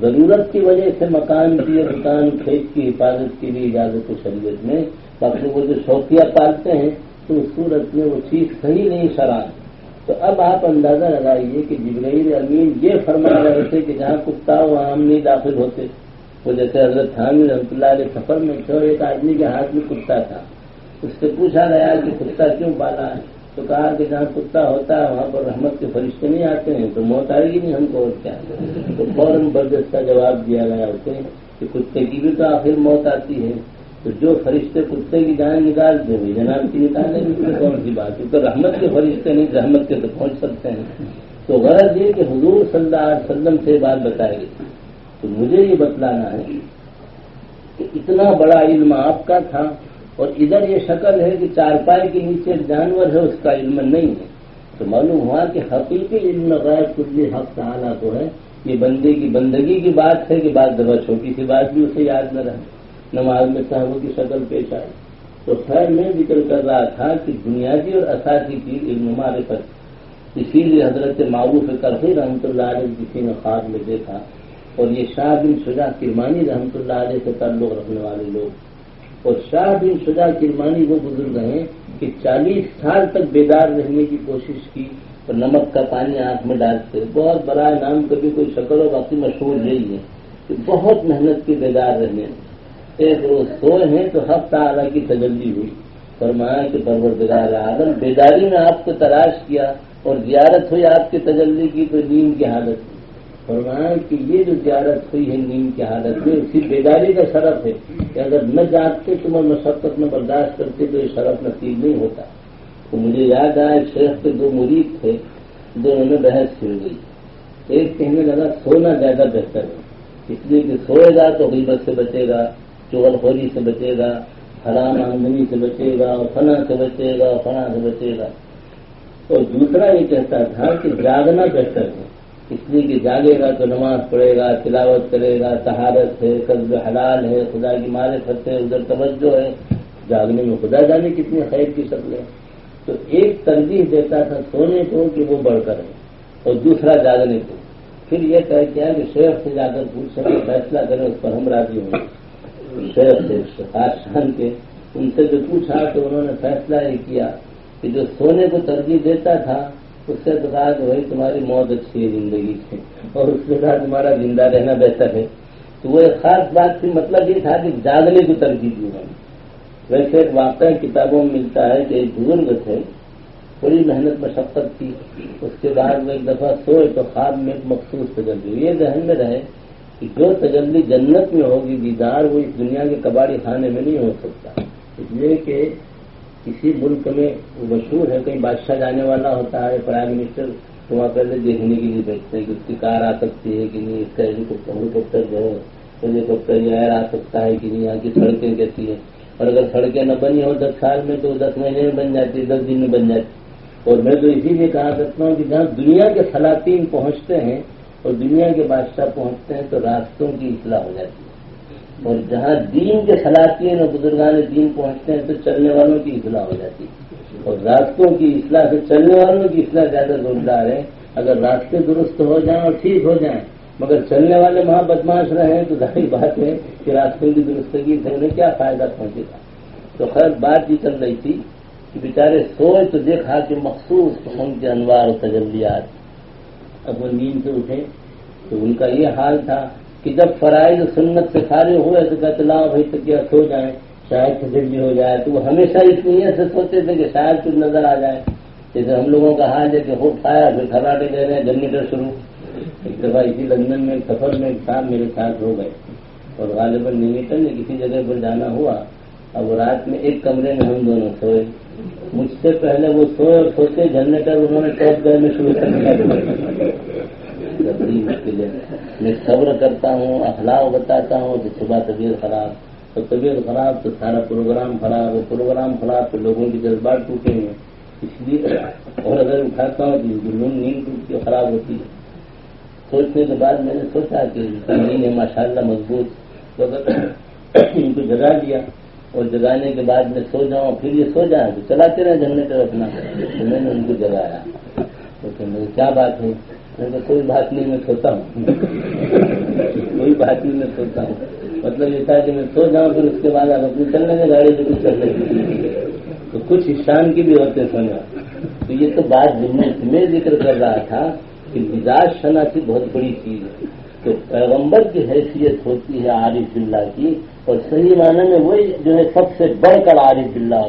ضرورت کی وجہ سے مکان کی دکان کھیت کی حفاظت کے لیے اجازت ہے شریعت میں۔ باقی وہ جو شوقیہ پالتے ہیں، تو اس صورت میں وہ چیز صحیح نہیں شران تو اب آپ اندازہ لگائیے کہ جبرائیل امین یہ فرما رہے تھے کہ جہاں کتا وہاں ہم نہیں داخل ہوتے۔ وہ جیسے حضرت حامد رحمۃ اللہ علیہ سفر میں تھے اور ایک آدمی کے ہاتھ میں کتا تھا۔ اس سے پوچھا گیا کہ کتا کیوں پالا ہے؟ تو کہا کہ جہاں کتا ہوتا ہے، وہاں پر رحمت کے فرشتے نہیں آتے ہیں، تو موت آئے گی نہیں ہم کو اور کیا؟ تو فوراً بردست کا جواب دیا گیا اسے کہ کتے کی بھی تو آخر موت آتی ہے۔ تو جو فرشتے کتے کی جان نکال دیں گے، جناب کی نکالنے کی کون سی بات ہے؟ تو رحمت کے فرشتے نہیں، رحمت کے تو پہنچ سکتے ہیں۔ تو غرض یہ کہ حضور صلی اللہ علیہ وسلم سے بات بتائے گی تو مجھے یہ بتلانا ہے کہ اتنا بڑا علم آپ کا تھا اور ادھر یہ شکل ہے کہ چارپائی کے نیچے جانور ہے، اس کا علم نہیں ہے۔ تو معلوم ہوا کہ حقیقی علم غیر کچھ حق تعالیٰ کو ہے۔ یہ بندے کی بندگی کی بات ہے کہ بات دبا چھوٹی سی بات بھی اسے یاد نہ رہے۔ نماز میں صاحبوں کی شکل پیش آئی۔ تو خیر میں ذکر کر رہا تھا کہ بنیادی اور اساسی چیز علم معرفت اسی لیے حضرت معروف کرفی رحمۃ اللہ علیہ کسی نے خواب میں دیکھا اور یہ شاہ بن شجا کرمانی رحمۃ اللہ علیہ سے تعلق رکھنے والے لوگ۔ اور شاہ بن شجا کرمانی وہ بزرگ ہیں کہ چالیس سال تک بیدار رہنے کی کوشش کی اور نمک کا پانی آنکھ میں ڈالتے بہت بڑا نام کبھی کوئی شکل و باقی مشہور نہیں ہے کہ بہت محنت کی بیدار رہنے ایک روز سوئے ہیں تو ہفتہ تعالیٰ کی تجلی ہوئی۔ فرمایا کہ پروردگار عالم بیداری میں آپ کو تلاش کیا اور زیارت ہوئی آپ کی تجلی کی تو نیند کی حالت فرمایا کہ یہ جو زیارت ہوئی ہے نیند کی حالت میں اسی بیداری کا شرف ہے کہ اگر نہ جانتے تم اور مشقت میں برداشت کرتے تو یہ شرف نصیب نہیں ہوتا۔ تو مجھے یاد آیا شیخ کے دو مرید تھے، دونوں میں بحث چھڑ گئی ایک کہنے لگا، سونا زیادہ بہتر ہے۔ اس لیے کہ سوئے گا تو غیبت سے بچے گا، چغل خوری سے بچے گا، حرام آمدنی سے بچے گا، اور فنا سے بچے گا، اور فنا سے بچے گا۔ اور دوسرا یہ کہتا تھا کہ جاگنا بہتر ہے۔ اس لیے کہ جاگے گا تو نماز پڑھے گا، تلاوت کرے گا تہارت ہے قلب حلال ہے، خدا کی معرفت ہے ادھر توجہ ہے۔ جاگنے میں خدا جانے کتنی خیر کی شکل ہے۔ تو ایک ترجیح دیتا تھا سونے کو کہ وہ بڑھ کر ہے اور دوسرا جاگنے کو۔ پھر یہ طے کیا کہ شیخ سے جا کر پوچھ سکے، فیصلہ کریں اس پر ہم راضی ہوں۔ شیخ سے شان کے ان سے جو پوچھا تو انہوں نے فیصلہ یہ کیا کہ جو سونے کو ترجیح دیتا تھا اس سے تو کہ بھائی تمہاری موت اچھی ہے زندگی سے اور اس کے بعد تمہارا زندہ رہنا بہتر ہے۔ تو وہ ایک خاص بات کی مطلب یہ تھا کہ جاگنے کی ترجیح دی میں ویسے ایک واقعہ کتابوں میں ملتا ہے کہ ایک بزرگ تھے، بڑی محنت، مشقت کی۔ اس کے بعد وہ ایک دفعہ سوئے تو خواب میں ایک مخصوص تجلی۔ یہ ذہن میں رہے کہ جو تجلی جنت میں ہوگی، دیدار وہ اس دنیا کے کباڑی خانے میں نہیں ہو سکتا۔ اس لیے کہ کسی ملک میں وہ مشہور ہے، کہیں بادشاہ جانے والا ہوتا ہے پرائم منسٹر تو وہاں پہلے دیکھنے کے لیے بیٹھتے ہیں کہ اس کی کار آ سکتی ہے کہ نہیں، اس کا ہیلیکاپٹر جو ہے ہیلیکاپٹر یا ایئر آ سکتا ہے کہ نہیں، یہاں کی سڑکیں کیسی ہیں۔ اور اگر سڑکیں نہ بنی ہو دس سال میں تو دس مہینے میں بن جاتی ہے، دس دن میں بن جاتی اور میں تو اسی لیے کہا کرتا ہوں کہ جہاں دنیا کے سلاطین پہنچتے ہیں اور دنیا کے بادشاہ پہنچتے ہیں تو راستوں کی اصلاح ہو جاتی ہے۔ اور جہاں دین کے سلاطین اور بزرگان دین پہنچتے ہیں تو چلنے والوں کی اصلاح ہو جاتی ہے۔ اور راستوں کی اصلاح سے چلنے والوں کی اصلاح زیادہ زوردار ہے۔ اگر راستے درست ہو جائیں اور ٹھیک ہو جائیں، مگر چلنے والے وہاں بدماش رہے تو ظاہر بات ہے کہ راستوں کی درستگی سے انہیں کیا فائدہ پہنچے گا۔ تو خیر، بات یہ چل رہی تھی کہ بیچارے سوئے تو دیکھا کہ مخصوص قسم کے انوار و تجلیات۔ اب وہ نیند سے اٹھے تو ان کا یہ حال تھا کہ جب فرائض سنت سے سارے ہوئے تو کہتے لاؤ بھائی، تو کیا سو جائیں؟ شاید تجلی ہو جائے تو وہ ہمیشہ اس نیت سے سوچتے تھے کہ شاید کچھ نظر آ جائے۔ جیسے ہم لوگوں کا حال ہے کہ ہو کھایا، پھر کھراٹے دے رہے ہیں جنریٹر شروع۔ ایک دفعہ اسی لندن میں سفر میں ایک ساتھ میرے ساتھ ہو گئے۔ اور غالباً نیمیٹر نے کسی جگہ پر جانا ہوا۔ اب رات میں ایک کمرے میں ہم دونوں سوئے۔ مجھ سے پہلے وہ سوئے اور سوچے جنریٹر انہوں نے ٹاپ گئے، میں شروع کر دیا۔ بڑی مشکل ہے میں صبر کرتا ہوں، اخلاق بتاتا ہوں کہ صبح طبیعت خراب۔ تو طبیعت خراب تو سارا پروگرام خراب پروگرام خراب تو لوگوں کی جذبات ٹوٹے ہیں۔ اس لیے اور اگر اٹھاتا ہوں تو جنون نیند ٹوٹتی خراب ہوتی ہے۔ سوچنے کے بعد میں نے سوچا کہ نیند ہے ماشاء اللہ مضبوط۔ تو اگر ان کو جگا دیا اور جگانے کے بعد میں سو جاؤں، پھر یہ سو جائیں تو چلاتے رہے جنریٹر اپنا۔ تو میں نے ان کو جگایا۔ تو کہ کیا بات ہے؟ کوئی بات نہیں، میں سوتا ہوں۔ کوئی بات نہیں، میں سوتا ہوں۔ مطلب یہ تھا کہ میں سو جاؤں، پھر اس کے بعد آپ اپنی چلنے میں گاڑی سے کچھ چلنے کی تو کچھ شان کی بھی ہوتے سونا تو یہ تو بات میں ذکر کر رہا تھا کہ مزاج شناختی بہت بڑی چیز ہے۔ تو پیغمبر کی حیثیت ہوتی ہے عارف اللہ کی، اور صحیح معنی میں وہی جو ہے سب سے بڑھ کر عارف اللہ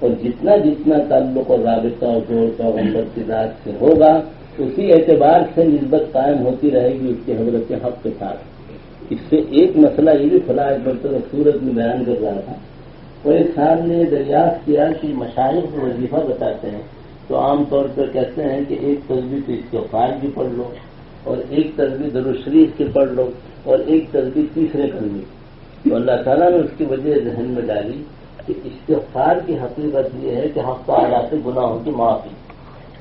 اور جتنا جتنا تعلق اور رابطہ اور جوڑ پیغمبر کی ذات سے ہوگا اسی اعتبار سے نسبت قائم ہوتی رہے گی اس کے حضرت حق کے ساتھ۔ اس سے ایک مسئلہ یہ بھی فلاح برتن سورت میں بیان کر رہا تھا۔ اور ایک صاحب نے دریافت کیا کہ مشاہد کو وظیفہ بتاتے ہیں۔ تو عام طور پر کہتے ہیں کہ ایک تصویر تو اس کے پڑھ لو، اور ایک تصویر دروشریف کی پڑھ لو، اور ایک تصویر تیسرے کرنی تو اللہ تعالیٰ نے اس کی وجہ ذہن میں ڈالی کہ استغفار کی حقیقت یہ ہے کہ ہفتہ تعالیٰ سے گناہوں کی معافی۔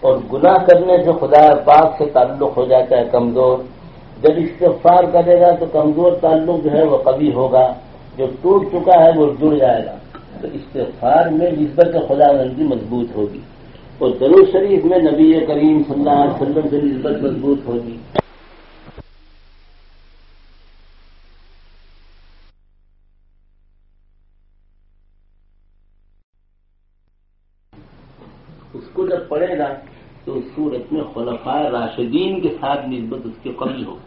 اور گناہ کرنے سے خدا پاک سے تعلق ہو جاتا ہے کمزور۔ جب استغفار کرے گا تو کمزور تعلق جو ہے وہ قوی ہوگا۔ جو ٹوٹ چکا ہے وہ جڑ جائے گا۔ تو استغفار میں نسبت خدا نندی مضبوط ہوگی۔ اور ضرور شریف میں نبی کریم صلی اللہ علیہ وسلم سے نسبت مضبوط ہوگی۔ راشدین کے ساتھ نسبت اس کے قبل ہو۔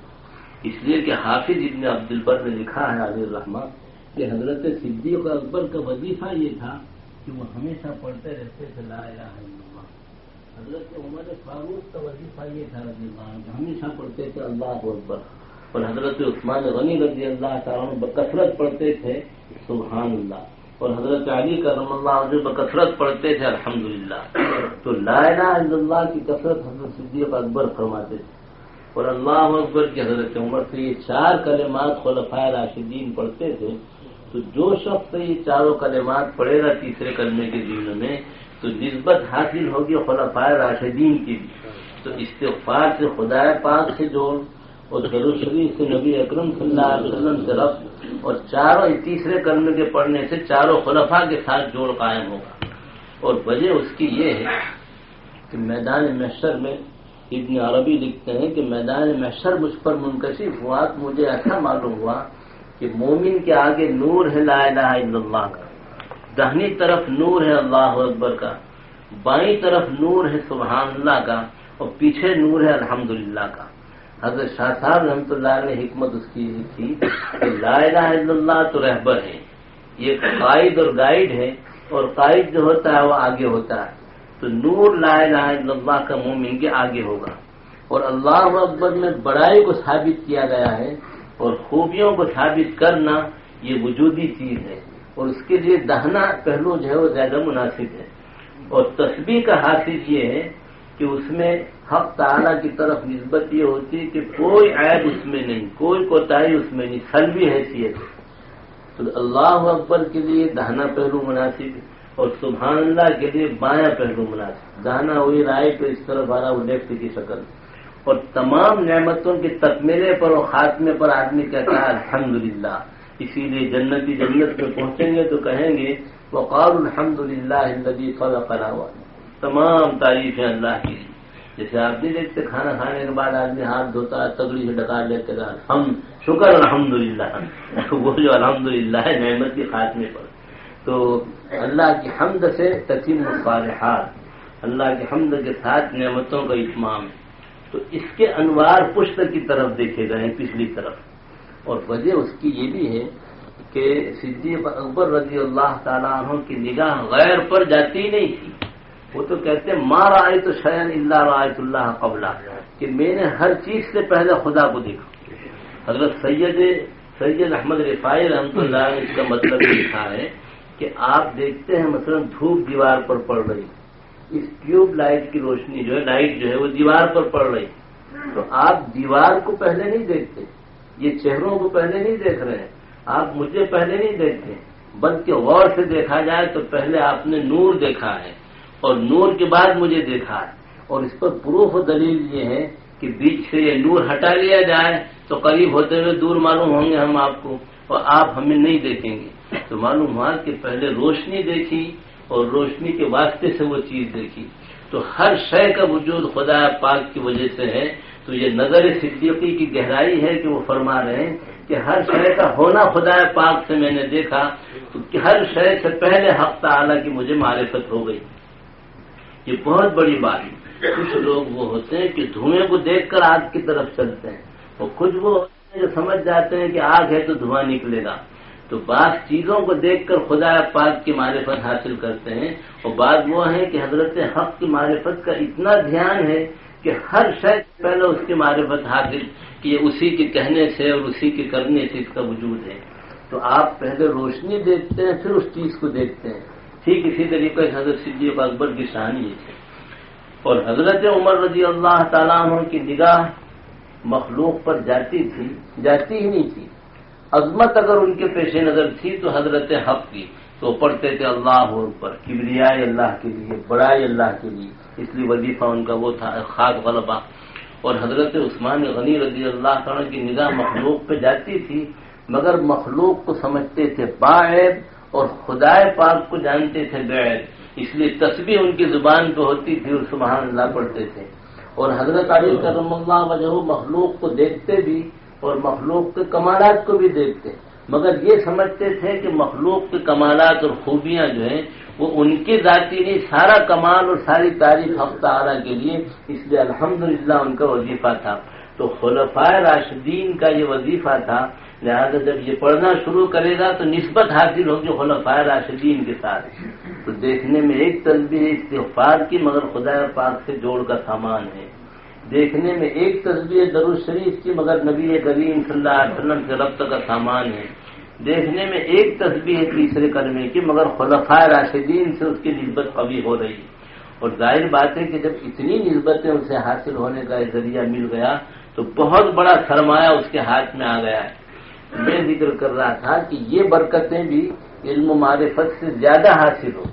اس لیے کہ حافظ ابن عبد البر نے لکھا ہے علی الرحمان کہ حضرت صدیق اکبر کا وظیفہ یہ تھا کہ وہ ہمیشہ پڑھتے رہتے تھے، لا الہ الا اللہ۔ حضرت عمر فاروق کا وظیفہ یہ تھا، رضی اللہ عنہ ہمیشہ پڑھتے تھے، اللہ اکبر۔ اور حضرت عثمان غنی رضی اللہ تعالیٰ بکثرت پڑھتے تھے، سبحان اللہ۔ اور حضرت علی کا رحم اللہ علیہ بکثرت پڑھتے تھے، الحمدللہ۔ تو لا الہ الا اللہ کی کثرت حضرت صدیق اکبر فرماتے تھے۔ اور اللہ اکبر کی حضرت عمر سے یہ چار کلمات خلفۂ راشدین پڑھتے تھے۔ تو جو شخص یہ چاروں کلمات پڑھے گا تیسرے کلمے کے جیون میں، تو نسبت حاصل ہوگی خلفائے راشدین کی۔ بھی تو استغفار سے خدا پاک سے جوڑ اور شریف سے نبی اکرم صلی اللہ علیہ وسلم سے رب اور چاروں تیسرے کلمے کے پڑھنے سے چاروں خلفاء کے ساتھ جوڑ قائم ہوگا۔ اور وجہ اس کی یہ ہے کہ میدان محشر میں ابن عربی لکھتے ہیں کہ میدان محشر مجھ پر منکشف ہوا تو مجھے ایسا معلوم ہوا کہ مومن کے آگے نور ہے لا الہ الا اللہ کا، دہنی طرف نور ہے اللہ اکبر کا، بائیں طرف نور ہے سبحان اللہ کا، اور پیچھے نور ہے الحمد کا۔ حضرت شاہ صاحب رحمۃ اللہ نے حکمت اس کی تھی کہ لا الہ الا اللہ تو رہبر ہے یہ قائد اور گائیڈ ہے اور قائد جو ہوتا ہے وہ آگے ہوتا ہے۔ تو نور لا الہ الا اللہ کا مومن کے آگے ہوگا۔ اور اللہ اکبر میں بڑائی کو ثابت کیا گیا ہے اور خوبیوں کو ثابت کرنا یہ وجودی چیز ہے۔ اور اس کے لیے دہنا پہلو جو ہے وہ زیادہ مناسب ہے۔ اور تصویر کا حاصل یہ ہے کہ اس میں حق تعالیٰ کی طرف نسبت یہ ہوتی ہے کہ کوئی عیب اس میں نہیں، کوئی کوتاہی اس میں نہیں سلوی حیثیت ہے۔ تو اللہ اکبر کے لیے دہنا پہلو مناسب اور سبحان اللہ کے لیے بایاں پہلو مناسب دانا ہوئی رائے تو اس طرح بارہ وہ لیفٹ کی شکل اور تمام نعمتوں کے تکمیلے پر اور خاتمے پر آدمی کہتا ہے الحمد للہ اسی لیے جنتی جنت میں پہنچیں گے تو کہیں گے وہ الحمد للہ ہندی فلا ہوا تمام تعریفیں اللہ کی جیسے آپ نہیں دیکھتے، کھانا کھانے کے بعد آدمی ہاتھ دھوتا ہے تگڑی سے ڈکا لیتے گا ہم شکر الحمد للہ وہ جو الحمد للہ ہے، نعمت کے خاتمے پر۔ تو اللہ کی حمد سے تقیم الصالحات۔ اللہ کی حمد کے ساتھ نعمتوں کا اتمام تو اس کے انوار پشت کی طرف دیکھے گئے ہیں، پچھلی طرف۔ اور وجہ اس کی یہ بھی ہے کہ صدیق اکبر رضی اللہ تعالیٰ عنہ کی نگاہ غیر پر جاتی نہیں تھی۔ وہ تو کہتے ہیں ماں رائے تو شیان اللہ رائے اللہ قبلہ کہ میں نے ہر چیز سے پہلے خدا کو دیکھا۔ حضرت سید سید احمد رفائی رحمۃ اللہ نے اس کا مطلب لکھا ہے کہ آپ دیکھتے ہیں، مثلا دھوپ دیوار پر پڑ رہی۔ اس ٹیوب لائٹ کی روشنی جو ہے، لائٹ جو ہے، وہ دیوار پر پڑ رہی۔ تو آپ دیوار کو پہلے نہیں دیکھتے، یہ چہروں کو پہلے نہیں دیکھ رہے ہیں۔ آپ مجھے پہلے نہیں دیکھتے، بلکہ غور سے دیکھا جائے تو پہلے آپ نے نور دیکھا ہے۔ اور نور کے بعد مجھے دیکھا ہے اور اس پر پروف و دلیل یہ ہے کہ بیچ سے یہ نور ہٹا لیا جائے تو قریب ہوتے ہوئے دور معلوم ہوں گے ہم آپ کو اور آپ ہمیں نہیں دیکھیں گے۔ تو معلوم ہوا کہ پہلے روشنی دیکھی اور روشنی کے واسطے سے وہ چیز دیکھی۔ تو ہر شے کا وجود خدا پاک کی وجہ سے ہے۔ تو یہ نظر صدیقی کی گہرائی ہے کہ وہ فرما رہے ہیں کہ ہر شے کا ہونا خدا پاک سے میں نے دیکھا۔ تو ہر شے سے پہلے ہفتہ تعالیٰ کی مجھے معرفت ہو گئی۔ یہ بہت بڑی بات ہے۔ کچھ لوگ وہ ہوتے ہیں کہ دھوئیں کو دیکھ کر آگ کی طرف چلتے ہیں۔ اور کچھ وہ ہوتے ہیں جو سمجھ جاتے ہیں کہ آگ ہے تو دھواں نکلے گا۔ تو بعض چیزوں کو دیکھ کر خدا پاک کی معرفت حاصل کرتے ہیں۔ اور بعض وہ ہیں کہ حضرت حق کی معرفت کا اتنا دھیان ہے کہ ہر شخص پہلے اس کی معرفت حاصل کہ یہ اسی کے کہنے سے اور اسی کے کرنے سے اس کا وجود ہے۔ تو آپ پہلے روشنی دیکھتے ہیں، پھر اس چیز کو دیکھتے ہیں۔ ٹھیک اسی طریقے سے حضرت صدیق اکبر کی شانی یہ جی تھی اور حضرت عمر رضی اللہ تعالیٰ عنہ کی نگاہ مخلوق پر جاتی تھی، جاتی ہی نہیں تھی۔ عظمت اگر ان کے پیش نظر تھی تو حضرت حق کی۔ تو پڑھتے تھے اللہ پر کبریائے اللہ کے لیے، بڑائی اللہ کے لیے۔ اس لیے وظیفہ ان کا وہ تھا خاک غلبہ۔ اور حضرت عثمان غنی رضی اللہ تعالیٰ کی نگاہ مخلوق پہ جاتی تھی، مگر مخلوق کو سمجھتے تھے باعب اور خدا پاک کو جانتے تھے بیعد اس لیے تصویر ان کی زبان پہ ہوتی تھی اور سبحان اللہ پڑھتے تھے۔ اور حضرت علی کرم اللہ وجہ مخلوق کو دیکھتے بھی اور مخلوق کے کمالات کو بھی دیکھتے۔ مگر یہ سمجھتے تھے کہ مخلوق کے کمالات اور خوبیاں جو ہیں، وہ ان کی ذاتی نہیں، سارا کمال اور ساری تاریخ ہفتہ آرا کے لیے، اس لیے الحمدللہ ان کا وظیفہ تھا۔ تو خلفائے راشدین کا یہ وظیفہ تھا لہذا جب یہ پڑھنا شروع کرے گا تو نسبت حاصل ہوگی خلفائے راشدین کے ساتھ تو دیکھنے میں ایک تصویر استغفار کی، مگر خدا پاک سے جوڑ کا سامان ہے۔ دیکھنے میں ایک تصویر درو شریف کی، مگر نبی کریم صلی اللہ علیہ وسلم کے ربط کا سامان ہے۔ دیکھنے میں ایک تصویر تیسرے کرنے کی، مگر خلفائے راشدین سے اس کی نسبت قوی ہو رہی۔ اور ظاہر بات ہے کہ جب اتنی نسبتیں اسے حاصل ہونے کا ذریعہ مل گیا، تو بہت بڑا سرمایہ اس کے ہاتھ میں آ گیا ہے۔ میں ذکر کر رہا تھا کہ یہ برکتیں بھی علم و معرفت سے زیادہ حاصل ہو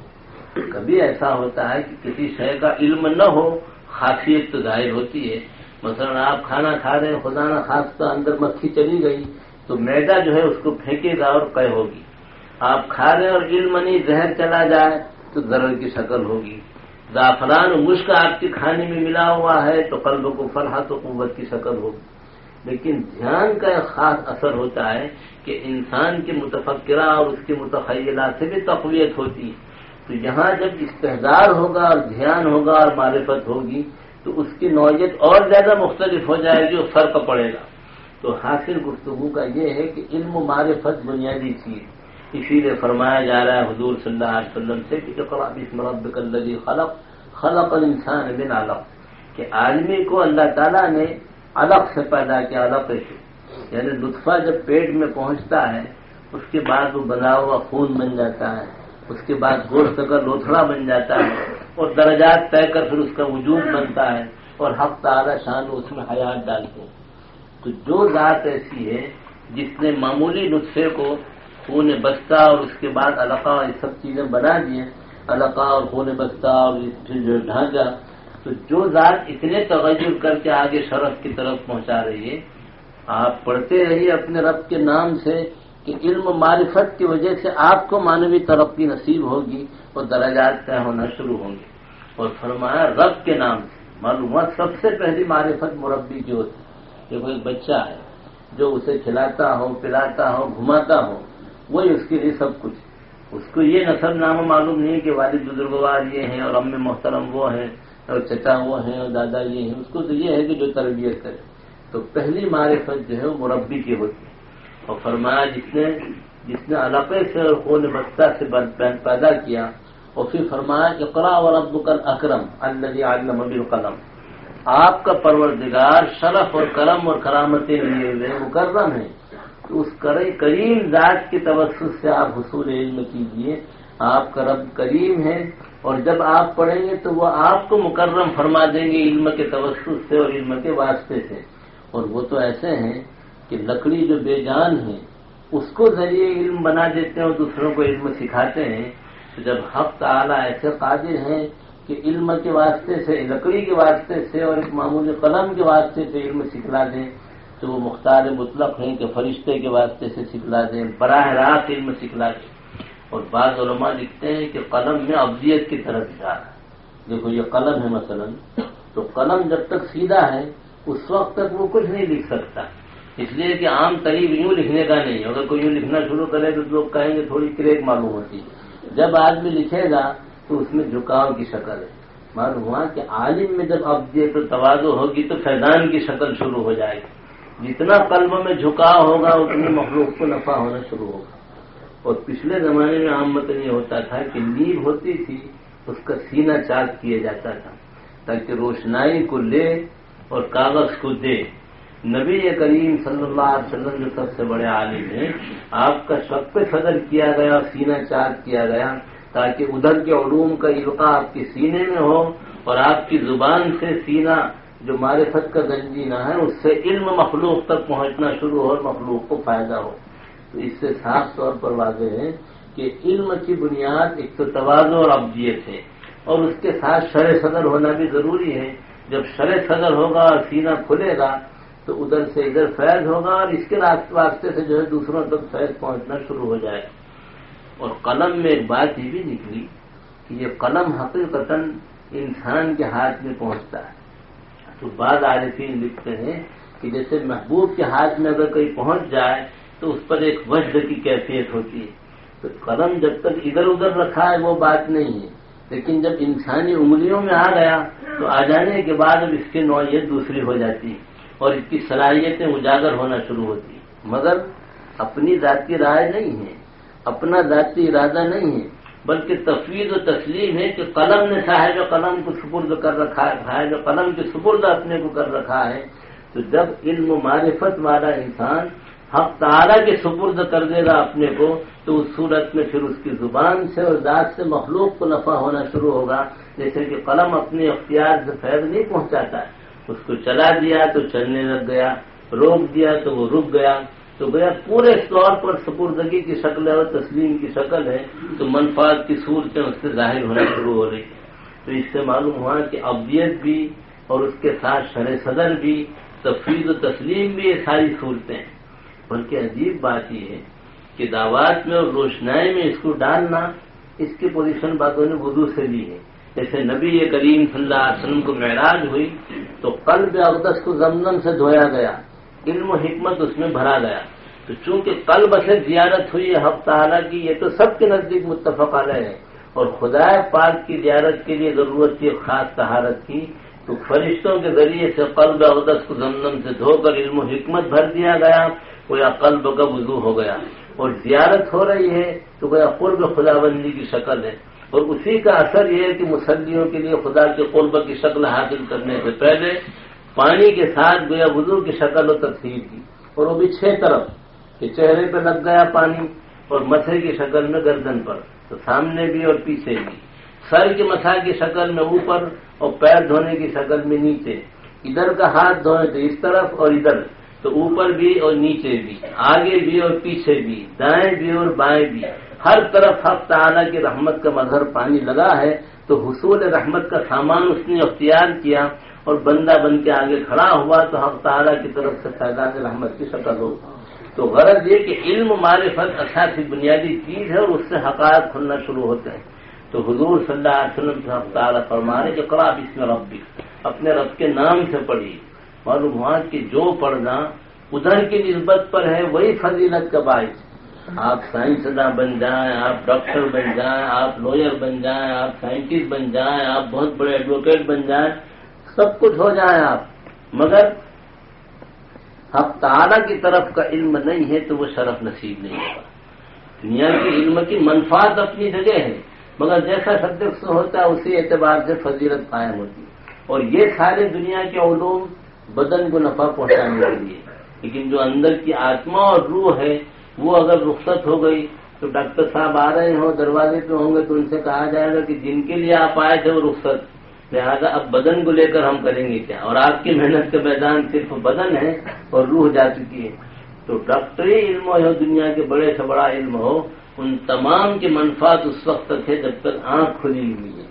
کبھی ایسا ہوتا ہے کہ کسی شے کا علم نہ ہو، خاصیت تو ظاہر ہوتی ہے۔ مثلا آپ کھانا کھا رہے ہیں خدا نہ خاص تو اندر مکھی چلی گئی، تو میدا جو ہے اس کو پھینکے گا اور قے ہوگی۔ آپ کھا رہے ہیں اور علم نہیں، زہر چلا جائے تو ضرر کی شکل ہوگی۔ زعفران مشک آپ کے کھانے میں ملا ہوا ہے تو قلب کو فرحت و قوت کی شکل ہوگی۔ لیکن دھیان کا ایک خاص اثر ہوتا ہے کہ انسان کے متفقرہ اور اس کے متخیلات سے بھی تقویت ہوتی ہے۔ تو یہاں جب استحدار ہوگا اور دھیان ہوگا اور معرفت ہوگی، تو اس کی نوعیت اور زیادہ مختلف ہو جائے گی اور فرق پڑے گا۔ تو حاصل گفتگو کا یہ ہے کہ علم و معرفت بنیادی چیز اسی لیے فرمایا جا رہا ہے حضور صلی اللہ علیہ وسلم سے کہ مرب خلق خلق الانسان بن علق۔ کہ آدمی کو اللہ تعالیٰ نے الگ سے پیدا کیا، الگ سے یعنی لطفہ جب پیٹ میں پہنچتا ہے، اس کے بعد وہ بنا ہوا خون بن جاتا ہے، اس کے بعد گوشت کا لوتھڑا بن جاتا ہے، اور درجات طے کر پھر اس کا وجود بنتا ہے، اور حق تعالی شان اس میں حیات ڈالتے ہیں۔ تو جو ذات ایسی ہے، جس نے معمولی نسخے کو خون بستہ اور اس کے بعد علاقہ یہ سب چیزیں بنا دی القا اور خون بستہ اور پھر جو ڈھانچہ تو جو ذات اتنے تغیر کر کے آگے شرف کی طرف پہنچا رہی ہے، آپ پڑھتے رہیے اپنے رب کے نام سے کہ علم معرفت کی وجہ سے آپ کو مانوی ترقی نصیب ہوگی اور دراجات طے ہونا شروع ہوں گے۔ اور فرمایا، رب کے نام سے۔ معلومات سب سے پہلی معرفت مربی کی ہوتی کہ وہ ایک بچہ ہے جو اسے کھلاتا ہو، پلاتا ہو، گھماتا ہو، وہی اس کے لیے سب کچھ۔ اس کو یہ نصب نامہ معلوم نہیں کہ والد بزرگوار یہ ہیں اور ام محترم وہ ہیں۔ اور چچا وہ ہیں اور دادا یہ ہیں۔ اس کو تو یہ ہے کہ جو تربیت کرے۔ تو پہلی معرفت جو ہے وہ مربی کی ہوتی ہے۔ اور فرمایا جس نے جس نے علاقے سے اور خون بستہ سے پیدا کیا، اور پھر فرمایا کہ قرا و رب کل اکرم اللہ عالم قلم آپ کا پروردگار شرف اور کرم اور کرامتیں لیے ہوئے مکرم ہیں تو اس کریم ذات کی توسط سے آپ حصول علم کیجیے۔ آپ کا رب کریم ہے اور جب آپ پڑھیں گے تو وہ آپ کو مکرم فرما دیں گے علم کے توسط سے اور علم کے واسطے سے۔ اور وہ تو ایسے ہیں کہ لکڑی جو بے جان ہے اس کو ذریعے علم بنا دیتے ہیں اور دوسروں کو علم سکھاتے ہیں۔ تو جب حق تعالیٰ ایسے قادر ہیں کہ علم کے واسطے سے، لکڑی کے واسطے سے اور ایک معمولی قلم کے واسطے سے علم سکھلا دیں، تو وہ مختار مطلق ہیں کہ فرشتے کے واسطے سے سکھلا دیں، براہ راست علم سکھلا دیں۔ اور بعض علماء لکھتے ہیں کہ قلم میں ابدیت کی طرف جا رہا ہے۔ دیکھو یہ قلم ہے مثلا، تو قلم جب تک سیدھا ہے، اس وقت تک وہ کچھ نہیں لکھ سکتا۔ اس لیے کہ عام طریق یوں لکھنے کا نہیں ہے اگر کوئی یوں لکھنا شروع کرے تو لوگ کہیں گے تھوڑی کریک معلوم ہوتی ہے۔ جب آدمی لکھے گا تو اس میں جھکاؤ کی شکل ہے۔ معلوم ہوا کہ عالم میں جب اب یہ تو توازو ہوگی تو فیضان کی شکل شروع ہو جائے گی۔ جتنا قلب میں جھکاؤ ہوگا، اتنی مخلوق کو نفع ہونا شروع ہوگا۔ اور پچھلے زمانے میں عام متن یہ ہوتا تھا کہ نیب ہوتی تھی، اس کا سینہ چارج کیا جاتا تھا تاکہ روشنائی کو لے اور کاغذ کو دے۔ نبی کریم صلی اللہ علیہ وسلم جو سب سے بڑے عالم ہیں، آپ کا شک صدر کیا گیا، سینہ چارج کیا گیا تاکہ ادھر کے علوم کا القاع آپ کے سینے میں ہو اور آپ کی زبان سے سینہ جو معرفت کا گنجینہ ہے، اس سے علم مخلوق تک پہنچنا شروع ہو اور مخلوق کو فائدہ ہو۔ اس سے صاف طور پر واضح ہے کہ علم کی بنیاد ایک تو توازو اور ابدیت ہے اور اس کے ساتھ شرح صدر ہونا بھی ضروری ہے۔ جب شرح صدر ہوگا اور سینہ کھلے گا تو ادھر سے ادھر فیض ہوگا اور اس کے واسطے سے جو ہے دوسروں تک فیض پہنچنا شروع ہو جائے۔ اور قلم میں ایک بات یہ بھی نکلی کہ یہ قلم حقیقت انسان کے ہاتھ میں پہنچتا ہے۔ تو بعض عارفین لکھتے ہیں کہ جیسے محبوب کے ہاتھ میں اگر کوئی پہنچ جائے تو اس پر ایک وجد کی کیفیت ہوتی ہے۔ تو قلم جب تک ادھر ادھر رکھا ہے وہ بات نہیں ہے۔ لیکن جب انسانی انگلیوں میں آ گیا تو آ جانے کے بعد اب اس کی نوعیت دوسری ہو جاتی ہے اور اس کی صلاحیتیں اجاگر ہونا شروع ہوتی مگر اپنی ذاتی رائے نہیں ہے، اپنا ذاتی ارادہ نہیں ہے، بلکہ تفویض و تسلیم ہے کہ قلم نے صاحب قلم کو سپرد کر رکھا ہے، صاحب قلم کے سپرد اپنے کو کر رکھا ہے۔ تو جب علم و معرفت والا انسان حق تعالیٰ کے سپرد کر دے گا اپنے کو، تو اس صورت میں پھر اس کی زبان سے اور ذات سے مخلوق کو نفع ہونا شروع ہوگا، جیسے کہ قلم اپنے اختیار سے فیض نہیں پہنچاتا۔ ہے اس کو چلا دیا تو چلنے لگ گیا، روک دیا تو وہ رک گیا۔ تو گیا پورے طور پر سپردگی کی شکل ہے اور تسلیم کی شکل ہے، تو منفاط کی صورتیں اس سے ظاہر ہونا شروع ہو رہی تو اس سے معلوم ہوا کہ ابدیت بھی اور اس کے ساتھ شرح صدر بھی تفریح و تسلیم بھی یہ ساری صورتیں ہیں۔ بلکہ عجیب بات یہ ہے کہ دعوات میں اور روشنائی میں اس کو ڈالنا اس کی پوزیشن باتوں نے وضو سے لی ہے۔ جیسے نبی کریم صلی اللہ علیہ وسلم کو معراج ہوئی تو قلب اقدس کو زمزم سے دھویا گیا، علم و حکمت اس میں بھرا گیا۔ تو چونکہ قلب سے زیارت ہوئی ہے ہفتہ تعالیٰ کی، یہ تو سب کے نزدیک متفق علیہ ہے۔ اور خدا پاک کی زیارت کے لیے ضرورت تھی خاص طہارت کی، تو فرشتوں کے ذریعے سے قلب اقدس کو زمزم سے دھو کر علم و حکمت بھر دیا گیا۔ گویا قلب کا وضو ہو گیا اور زیارت ہو رہی ہے تو گویا قرب خدا بندی کی شکل ہے اور اسی کا اثر یہ ہے کہ مسلیوں کے لیے خدا کے قرب کی شکل حاصل کرنے سے پہلے پانی کے ساتھ گویا وضو کی شکل و تفصیل کی اور وہ بھی چھ طرف کہ چہرے پہ لگ گیا پانی اور مسے کی شکل میں گردن پر تو سامنے بھی اور پیچھے بھی۔ سر کی مسا کی شکل میں اوپر اور پیر دھونے کی شکل میں نیچے۔ ادھر کا ہاتھ دھوئے تو اس طرف اور ادھر۔ تو اوپر بھی اور نیچے بھی، آگے بھی اور پیچھے بھی، دائیں بھی اور بائیں بھی۔ ہر طرف حق تعالیٰ کی رحمت کا مظہر پانی لگا ہے، تو حصول رحمت کا سامان اس نے اختیار کیا اور بندہ بن کے آگے کھڑا ہوا تو حق تعالیٰ کی طرف سے فیضان رحمت کی شکل ہو۔ تو غرض یہ کہ علم معرفت اچھا سی بنیادی چیز ہے اور اس سے حقائق کھلنا شروع ہوتے ہیں۔ تو حضور صلی اللہ علیہ وسلم سے حق تعالیٰ فرمانے کہ کڑا بسم ربی اپنے رب کے نام سے پڑھی۔ معلوم ہوا کہ جو پڑھنا ادھر کی نسبت پر ہے، وہی فضیلت کا باعث۔ آپ سائنسداں بن جائیں، آپ ڈاکٹر بن جائیں، آپ لوئر بن جائیں، آپ سائنٹسٹ بن جائیں، آپ بہت بڑے ایڈوکیٹ بن جائیں، سب کچھ ہو جائیں آپ۔ مگر حق تعالی کی طرف کا علم نہیں ہے تو وہ شرف نصیب نہیں ہوگا دنیا کی علم کی منفاط اپنی جگہ ہے، مگر جیسا سبجیکٹ ہوتا ہے، اسی اعتبار سے فضیلت قائم ہوتی ہے۔ اور یہ سارے دنیا کے علوم بدن کو نفع پہنچانے کے لیے۔ لیکن جو اندر کی آتما اور روح ہے، وہ اگر رخصت ہو گئی، تو ڈاکٹر صاحب آ رہے ہوں، دروازے پہ ہوں گے، تو ان سے کہا جائے گا کہ جن کے لیے آپ آئے تھے وہ رخصت۔ لہٰذا اب بدن کو لے کر ہم کریں گے کیا؟ اور آپ کی محنت کا میدان صرف بدن ہے اور روح جا چکی ہے۔ تو ڈاکٹری علم ہو، دنیا کے بڑے سے بڑا علم ہو، ان تمام کے منفاط اس وقت تک ہے جب تک آنکھ کھلی ہوئی ہے۔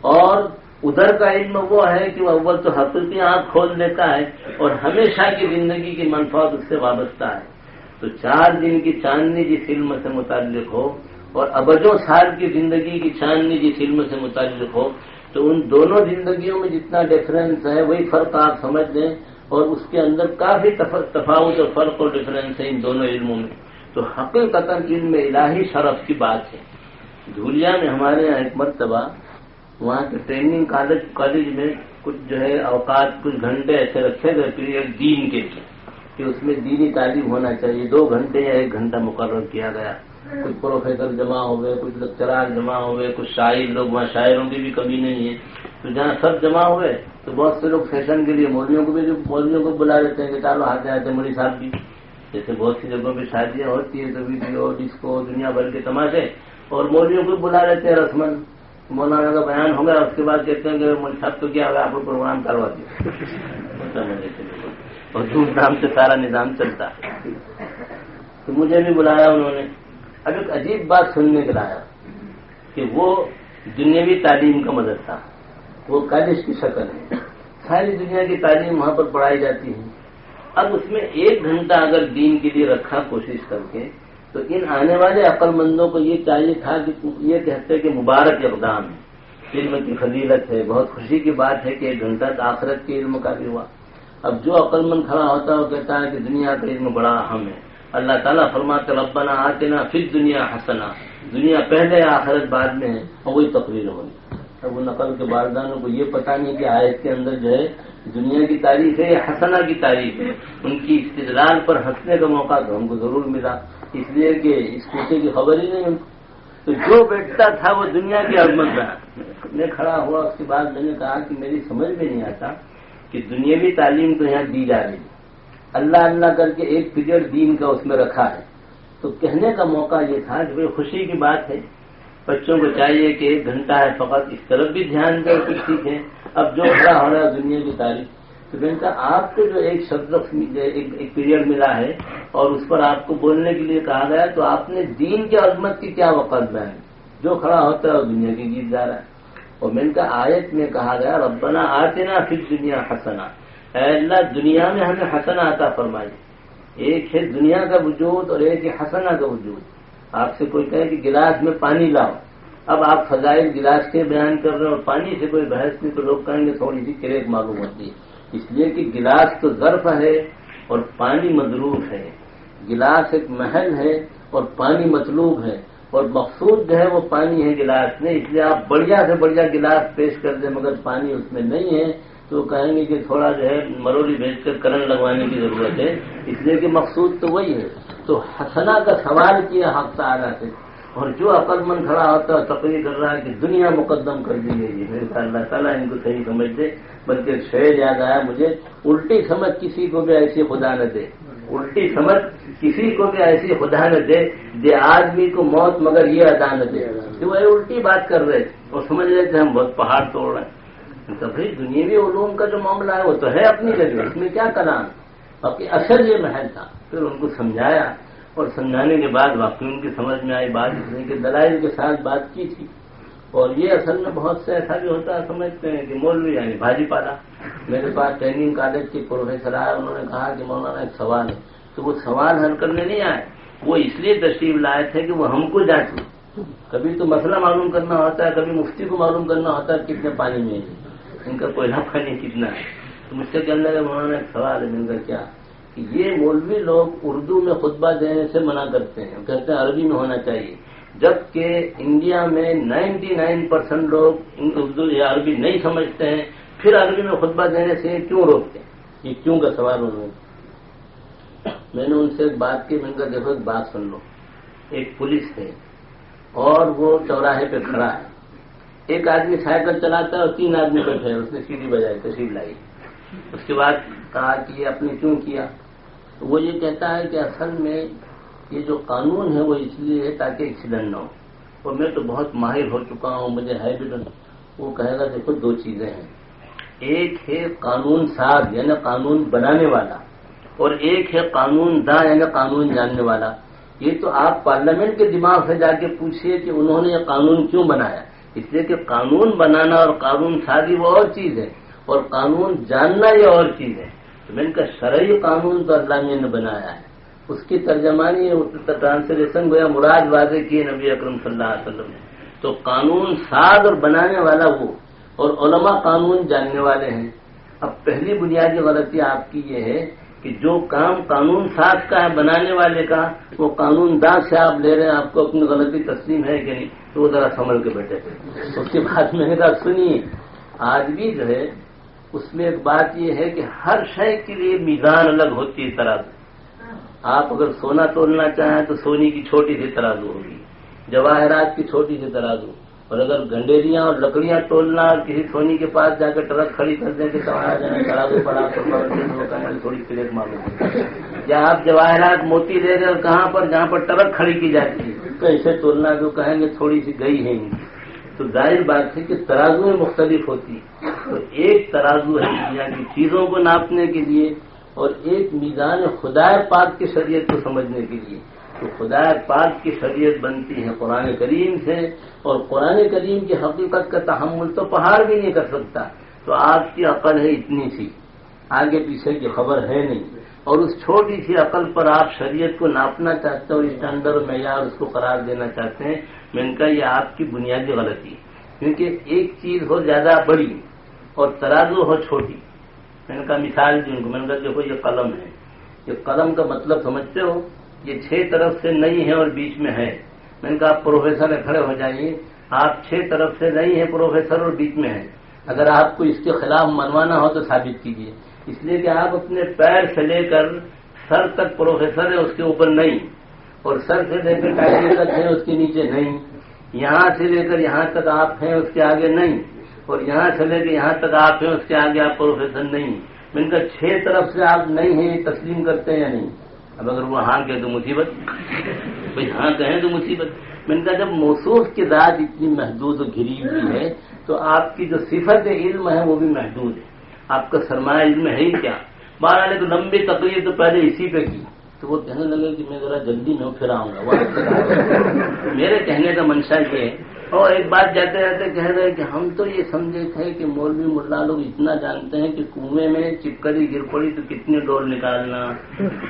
اور ادھر کا علم وہ ہے کہ وہ اول تو حقیقی آنکھ کھول دیتا ہے اور ہمیشہ کی زندگی کی منفاط اس سے وابستہ ہے۔ تو چار دن کی چاندنی جس علم سے متعلق ہو اور ابجوں سال کی زندگی کی چاندنی جس علم سے متعلق ہو، تو ان دونوں زندگیوں میں جتنا ڈفرینس ہے، وہی فرق آپ سمجھ لیں۔ اور اس کے اندر کافی تفاوت اور فرق اور ڈفرینس ہے ان دونوں علموں میں۔ تو حقیقت علم الہی شرف کی بات ہے۔ دھولیا میں ہمارے یہاں ایک مرتبہ وہاں کے ٹریننگ کالج کالج میں کچھ جو ہے اوقات کچھ گھنٹے ایسے رکھے گئے پیریڈ دین کے لیے کہ اس میں دینی تعلیم ہونا چاہیے۔ دو گھنٹے یا ایک گھنٹہ مقرر کیا گیا۔ کچھ پروفیسر جمع ہوئے کچھ لکچرار جمع ہوئے کچھ شاعر لوگ، وہاں شاعروں کی بھی کمی نہیں ہے۔ تو جہاں سب جمع ہوئے تو بہت سے لوگ فیشن کے لیے مولویوں کو بھی مولویوں کو بلا دیتے ہیں کہ چالو آتے آتے مری صاحب بھی جیسے بہت سی جگہوں پہ شادیاں ہوتی ہے تو ویڈیو، ڈسکو، دنیا بھر کے تماشے۔ اور مولویوں کو بلا لیتے ہیں رسمن مولانا کا بیان ہوگا اس کے بعد کہتے ہیں کہ مول صاحب تو کیا ہوگا؟ آپ کو پروگرام کروا دیا۔ اور دھوم دھام سے سارا نظام چلتا تو مجھے بھی بلایا انہوں نے۔ اب ایک عجیب بات سننے کے لایا کہ وہ دنیاوی تعلیم کا مدد تھا وہ کالج کی شکل ہے۔ ساری دنیا کی تعلیم وہاں پر پڑھائی جاتی ہے۔ اب اس میں ایک گھنٹہ اگر دین کے لیے رکھا کوشش کر کے تو ان آنے والے عقل مندوں کو یہ چاہیے تھا کہ یہ کہتے کہ مبارک اقدام ہے۔ علم کی فضیلت ہے، بہت خوشی کی بات ہے کہ ایک گھنٹہ آخرت کے علم کا بھی ہوا۔ اب جو عقل مند کھڑا ہوتا ہے وہ کہتا ہے کہ دنیا کا علم بڑا اہم ہے۔ اللہ تعالیٰ فرماتے ربنا آتے نا پھر دنیا ہنسنا دنیا پہلے، آخرت بعد میں ہے۔ اور وہی تقریر ہوگی اب وہ نقل کے باردانوں کو یہ پتا نہیں کہ آیت کے اندر جو ہے، دنیا کی تعریف ہے یا حسنا کی تعریف ہے۔ ان کی استدلال پر ہنسنے کا موقع تو ہم کو ضرور ملا۔ اس لیے کہ اس کوٹے کی خبر ہی نہیں تو جو بیٹھتا تھا وہ دنیا کی عظمت رہا میں کھڑا ہوا اس کے بعد میں نے کہا کہ میری سمجھ میں نہیں آتا کہ دنیاوی تعلیم تو یہاں دی جا رہی ہے۔ اللہ اللہ کر کے ایک پیریڈ دین کا اس میں رکھا ہے۔ تو کہنے کا موقع یہ تھا کہ بھائی خوشی کی بات ہے۔ بچوں کو چاہیے کہ ایک گھنٹہ ہے فقط اس طرف بھی دھیان دیں، کچھ سیکھیں۔ اب جو کھڑا ہو رہا ہے دنیا کی تعریف تو میں کہا، آپ کو جو ایک شبد ایک پیریڈ ملا ہے اور اس پر آپ کو بولنے کے لیے کہا گیا تو آپ نے دین کے عظمت کی کیا وقت میں جو کھڑا ہوتا ہے وہ دنیا کی گیت جا رہا ہے۔ اور میں کا آیت میں کہا گیا، ربنا آتے نا پھر دنیا حسنا۔ اے اللہ، دنیا میں ہمیں حسنا آتا فرمائی۔ ایک ہے دنیا کا وجود اور ایک ہے حسنا کا وجود۔ آپ سے کوئی کہے کہ گلاس میں پانی لاؤ۔ اب آپ فضائل گلاس کے بیان کر رہے ہیں اور پانی سے کوئی بحث نہیں، تو لوگ کہیں گے تھوڑی سی کریک معلوم ہوتی ہے۔ اس لیے کہ گلاس تو ظرف ہے اور پانی مضروف ہے۔ گلاس ایک محل ہے اور پانی مطلوب ہے۔ اور مقصود جو ہے وہ پانی ہے گلاس میں۔ اس لیے آپ بڑھیا سے بڑھیا گلاس پیش کر دیں، مگر پانی اس میں نہیں ہے۔ تو کہیں گے کہ تھوڑا جو ہے مرولی بھیج کر کرنٹ لگوانے کی ضرورت ہے۔ اس لیے کہ مقصود تو وہی ہے۔ تو حسنا کا سوال کیا حق تعالیٰ سے۔ اور جو عقل مند کھڑا ہوتا ہے، تقریر کر رہا ہے کہ دنیا مقدم کر دی گئی ہے۔ میرے اللہ تعالیٰ ان کو صحیح سمجھ دے، بلکہ شعر یاد آیا مجھے، الٹی سمجھ کسی کو بھی ایسی خدا نہ دے۔ الٹی سمجھ کسی کو بھی ایسی خدا نہ دے دے آدمی کو موت مگر یہ ادا نہ دے۔ تو وہ الٹی بات کر رہے اور سمجھ رہے تھے ہم بہت پہاڑ توڑ رہے ہیں۔ تو بھائی دنیاوی علوم کا جو معاملہ ہے، وہ تو ہے اپنی جگہ۔ اس میں کیا کلام؟ باقی اصل یہ محل تھا۔ پھر ان کو سمجھایا۔ اور سمجھانے کے بعد واقعی ان کی سمجھ میں آئی بات اس نے کہ دلائل کے ساتھ بات کی تھی۔ اور یہ اصل میں بہت سے ایسا بھی ہوتا ہے، سمجھتے ہیں کہ مولوی یعنی بھاجی پالا، میرے پاس ٹریننگ کالج کے پروفیسر آئے، انہوں نے کہا کہ مولانا ایک سوال ہے۔ تو وہ سوال حل کرنے نہیں آئے، وہ اس لیے تشریف لائے تھے کہ وہ ہم کو جانچ کبھی تو مسئلہ معلوم کرنا ہوتا ہے، کبھی مفتی کو معلوم کرنا ہوتا ہے کتنے پانی میں ان کا کوئلہ پانی کتنا ہے۔ تو مجھ سے کہنے لگا مولانا ایک سوال ہے جن کا کیا؟ یہ مولوی لوگ اردو میں خطبہ دینے سے منع کرتے ہیں، کہتے ہیں عربی میں ہونا چاہیے۔ جبکہ انڈیا میں نائنٹی نائن پرسینٹ لوگ اردو یا عربی نہیں سمجھتے ہیں، پھر عربی میں خطبہ دینے سے کیوں روکتے ہیں؟ یہ کیوں کا سوال انہوں نے میں نے ان سے ایک بات کی، میں نے کہا دیکھو، ایک بات سن لو۔ ایک پولیس ہے اور وہ چوراہے پہ کھڑا ہے۔ ایک آدمی سائیکل چلاتا ہے اور تین آدمی بیٹھے اس نے سیڑھی بجائی تشریف لائی۔ اس کے بعد کہا کہ یہ اپنے کیوں کیا؟ تو وہ یہ کہتا ہے کہ اصل میں یہ جو قانون ہے وہ اس لیے ہے تاکہ ایکسیڈنٹ نہ ہو۔ اور میں تو بہت ماہر ہو چکا ہوں، مجھے ہے بھی وہ کہے گا دیکھو دو چیزیں ہیں۔ ایک ہے قانون ساز یعنی قانون بنانے والا۔ اور ایک ہے قانون داں یعنی قانون جاننے والا۔ یہ تو آپ پارلیمنٹ کے دماغ سے جا کے پوچھیے کہ انہوں نے یہ قانون کیوں بنایا۔ اس لیے کہ قانون بنانا اور قانون سازی وہ اور چیز ہے۔ اور قانون جاننا یہ اور چیز ہے۔ تو میں نے کہا شرعی قانون تو اللہ نے بنایا ہے۔ اس کی ترجمانی ٹرانسلیشن گویا مراد واضح کی نبی اکرم صلی اللہ علیہ وسلم نے۔ تو قانون ساز اور بنانے والا وہ، اور علماء قانون جاننے والے ہیں۔ اب پہلی بنیادی غلطی آپ کی یہ ہے کہ جو کام قانون ساز کا ہے، بنانے والے کا، وہ قانون داز سے آپ لے رہے ہیں، آپ کو اپنی غلطی تسلیم ہے کہ نہیں، تو وہ ذرا سنبھل کے بیٹھے۔ تھے اس کے بعد میں نے کہا، سنیے، آج بھی جو ہے اس میں ایک بات یہ ہے کہ ہر شے کے لیے میزان الگ ہوتی ہے طرح آپ اگر سونا تولنا چاہیں تو سونی کی چھوٹی سی ترازو ہوگی، جواہرات کی چھوٹی سی ترازو۔ اور اگر گنڈیریاں اور لکڑیاں تولنا اور کسی سونی کے پاس جا کر ٹرک کھڑی کر دیں کہ جائیں ترازو پڑا تھوڑی پلیٹ معلوم یا آپ جواہرات موتی لے رہے اور کہاں پر جہاں پر ٹرک کھڑی کی جاتی ہے۔ تو تولنا جو کہیں گے تھوڑی سی گئی ہے۔ تو ظاہر بات ہے کہ ترازو میں مختلف ہوتی ایک ترازو ہے دنیا کی چیزوں کو ناپنے کے لیے اور ایک میزان خدا پاک کی شریعت کو سمجھنے کے لیے۔ تو خدا پاک کی شریعت بنتی ہے قرآن کریم سے اور قرآن کریم کی حقیقت کا تحمل تو پہاڑ بھی نہیں کر سکتا۔ تو آپ کی عقل ہے اتنی سی۔ آگے پیچھے کی خبر ہے نہیں۔ اور اس چھوٹی سی عقل پر آپ شریعت کو ناپنا چاہتے ہیں اور اسٹینڈرڈ معیار اس کو قرار دینا چاہتے ہیں۔ میں نے کہا یہ آپ کی بنیادی غلطی کیونکہ ایک چیز ہو زیادہ بڑی۔ اور ترازو ہو چھوٹی۔ میں نے کہا مثال دی ان کو۔ میں نے کہا دیکھو، یہ قلم ہے۔ یہ قلم کا مطلب سمجھتے ہو، یہ چھ طرف سے نہیں ہے اور بیچ میں ہے۔ میں نے کہا آپ پروفیسر کھڑے ہو جائیے۔ آپ چھ طرف سے نہیں ہے پروفیسر اور بیچ میں ہے۔ اگر آپ کو اس کے خلاف منوانا ہو تو ثابت کیجیے۔ اس لیے کہ آپ اپنے پیر سے لے کر سر تک پروفیسر ہے اس کے اوپر نہیں۔ اور سر سے لے کر ٹائٹل تک ہے اس کے نیچے نہیں۔ یہاں سے لے کر یہاں تک آپ ہیں، اس کے آگے نہیں۔ اور یہاں سے لے کے یہاں تک آپ ہیں، اس کے آگے آپ پروفیسر نہیں میں نے کہا، چھ طرف سے آپ نہیں ہیں، تسلیم کرتے ہیں یا نہیں؟ اب اگر وہ ہاں کہ تو مصیبت۔ بھائی ہاں کہیں تو مصیبت۔ میں نے کہا، جب موصوف کی ذات اتنی محدود و گھری ہوئی ہے، تو آپ کی جو صفت علم ہے، وہ بھی محدود ہے۔ آپ کا سرمایہ علم ہے ہی کیا؟ بارہ نے تو لمبی تقریر تو پہلے اسی پہ کی۔ تو وہ کہنے لگے کہ میں ذرا جلدی میں پھر آؤں گا۔ میرے کہنے کا منشا یہ ہے اور ایک بات جاتے رہتے کہہ رہے کہ ہم تو یہ سمجھے تھے کہ مولوی ملا لوگ اتنا جانتے ہیں کہ کنویں میں چپکری گر پڑی تو کتنے ڈول نکالنا،